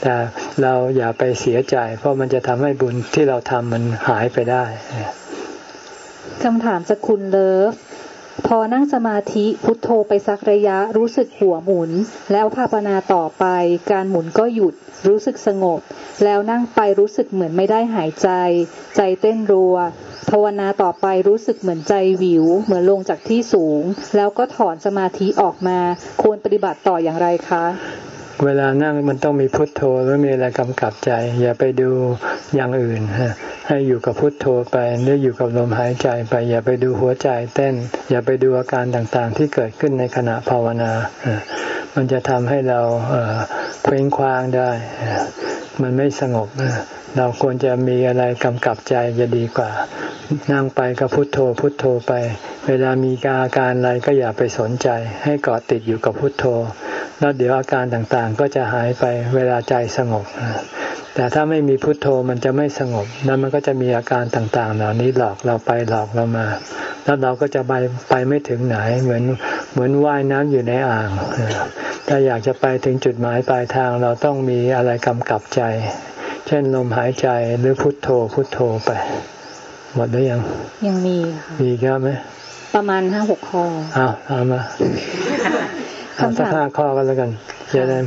[SPEAKER 1] แต่เราอย่าไปเสียใจ เพราะมันจะทำให้บุญที่เราทำมันหายไปได้
[SPEAKER 2] คำถามสกคุณเลิฟ พอนั่งสมาธิพุทโธไปสักระยะรู้สึกหัวหมุน แล้วภาวนาต่อไป การหมุนก็หยุด รู้สึกสงบ แล้วนั่งไปรู้สึกเหมือนไม่ได้หายใจ ใจเต้นรัว ภาวนาต่อไปรู้สึกเหมือนใจวิว เหมือนลงจากที่สูง แล้วก็ถอนสมาธิออกมา ควรปฏิบัติต่ออย่างไรคะ
[SPEAKER 1] เวลานั่งมันต้องมีพุทโธหรือมีอะไรกำกับใจ อย่าไปดูอย่างอื่นให้อยู่กับพุทโธไปหรืออยู่กับลมหายใจไป อย่าไปดูหัวใจเต้น อย่าไปดูอาการต่างๆ ที่เกิดขึ้นในขณะภาวนา มันจะทำให้เราเคว้งคว้างได้ มันไม่สงบ เราควรจะมีอะไรกำกับใจจะดีกว่า นั่งไปก็พุทโธพุทโธไป เวลามีอาการอะไรก็อย่าไปสนใจ ให้เกาะติดอยู่กับพุทโธ แล้วเดี๋ยวอาการต่างๆ ก็จะหายไปเวลาใจสงบ แต่ถ้าไม่มีพุทโธมันจะไม่สงบแล้วมันก็จะมีอาการต่างๆ เหล่านี้หลอกเราไปหลอกเรามา แล้วเราก็จะไปไปไม่ถึงไหนเหมือนเหมือนว่ายน้ำอยู่ในอ่าง ถ้าอยากจะไปถึงจุดหมายปลายทางเราต้องมีอะไรกำกับใจ เช่นลมหายใจหรือพุทโธพุทโธไป หมดหรือยัง
[SPEAKER 2] ยังมี
[SPEAKER 1] ค่ะมีเยอะไหม
[SPEAKER 2] ประมาณห้าหกข้อ
[SPEAKER 1] อ้าวเอามา คำถามห้าข้อกันแล้วกันจะได้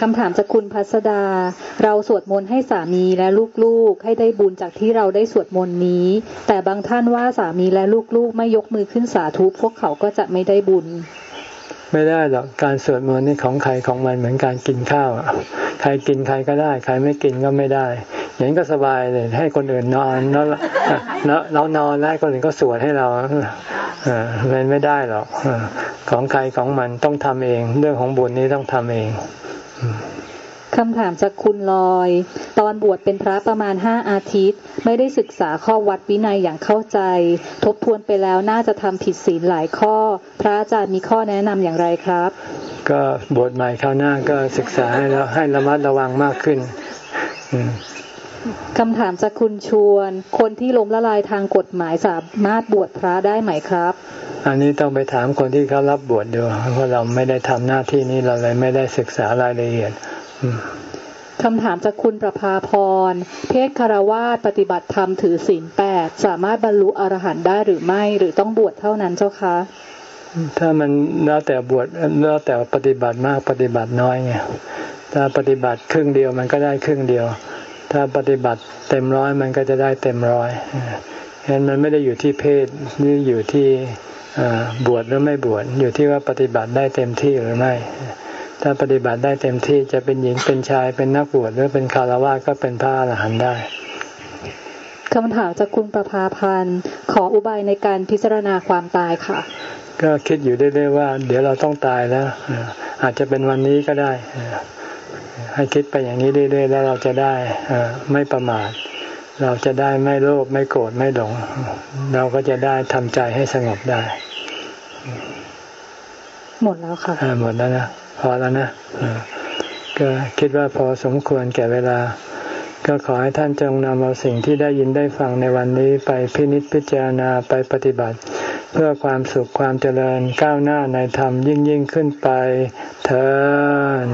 [SPEAKER 2] คำถามจากคุณพัสดา เราสวดมนต์ให้สามีและลูกๆ ให้ได้บุญจากที่เราได้สวดมนต์นี้ แต่บางท่านว่าสามีและลูกๆ ไม่ยกมือขึ้นสาธุพวกเขาก็จะไม่ได้บุญ
[SPEAKER 1] ไม่ได้หรอกการสวดมนต์นี่ของใครของมันเหมือนการกินข้าว ใครกินใครก็ได้ ใครไม่กินก็ไม่ได้ อย่างนี้ก็สบายเลย ให้คนอื่นนอนแล้วเรานอนแล้วคนอื่นก็สวดให้เรามันไม่ได้หรอกของใครของมันต้องทำเอง เรื่องของบุญนี้ต้องทำเอง
[SPEAKER 2] คำถามจากคุณลอย ตอนบวชเป็นพระประมาณห้าอาทิตย์ ไม่ได้ศึกษาข้อวัดวินัยอย่างเข้าใจ ทบทวนไปแล้วน่าจะทำผิดศีลหลายข้อ พระอาจารย์มีข้อแนะนำอย่างไรครับ
[SPEAKER 1] ก็บวชใหม่คราวหน้าก็ศึกษาให้แล้วให้ระมัดระวังมากขึ้น
[SPEAKER 2] คำถามจากคุณชวน คนที่ล้มละลายทางกฎหมายสามารถบวชพระได้ไหมครับ
[SPEAKER 1] อันนี้ต้องไปถามคนที่เขารับบวชดูเพราะเราไม่ได้ทำหน้าที่นี้เราเลยไม่ได้ศึกษารายละเอียด
[SPEAKER 2] คำถามจากคุณประภาพร เพศคารวาสปฏิบัติธรรมถือศีลแปดสามารถบรรลุอรหันต์ได้หรือไม่หรือต้องบวชเท่านั้นเจ้าคะ
[SPEAKER 1] ถ้ามันแล้วแต่บวชแล้วแต่ปฏิบัติมากปฏิบัติน้อยไงถ้าปฏิบัติครึ่งเดียวมันก็ได้ครึ่งเดียว ถ้าปฏิบัติเต็มร้อยมันก็จะได้เต็มร้อยฉะนั้นมันไม่ได้อยู่ที่เพศนี่อยู่ที่บวชหรือไม่บวชอยู่ที่ว่าปฏิบัติได้เต็มที่หรือไม่ ถ้าปฏิบัติได้เต็มที่จะเป็นหญิงเป็นชายเป็นนักบวชหรือเป็นคารวะก็เป็นพระอรหันต์ได้
[SPEAKER 2] คำถามจากคุณประภาพันธ์ขออุบายในการพิจารณาความตายค่ะ
[SPEAKER 1] ก็คิดอยู่เรื่อยๆว่า เดี๋ยวเราต้องตายแล้ว อาจจะเป็นวันนี้ก็ได้ ให้คิดไปอย่างนี้เรื่อยๆแล้วเราจะได้ไม่ประมาท เราจะได้ไม่โลภไม่โกรธไม่หลง เราก็จะได้ทำใจให้สงบได้
[SPEAKER 2] หมดแล้วค่ะ
[SPEAKER 1] หมดแล้วนะพอแล้วนะก็คิดว่าพอสมควรแก่เวลา ก็ขอให้ท่านจงนำเอาสิ่งที่ได้ยินได้ฟังในวันนี้ไปพินิจพิจารณาไปปฏิบัติ เพื่อความสุขความเจริญก้าวหน้าในธรรมยิ่งยิ่งขึ้นไปเถิด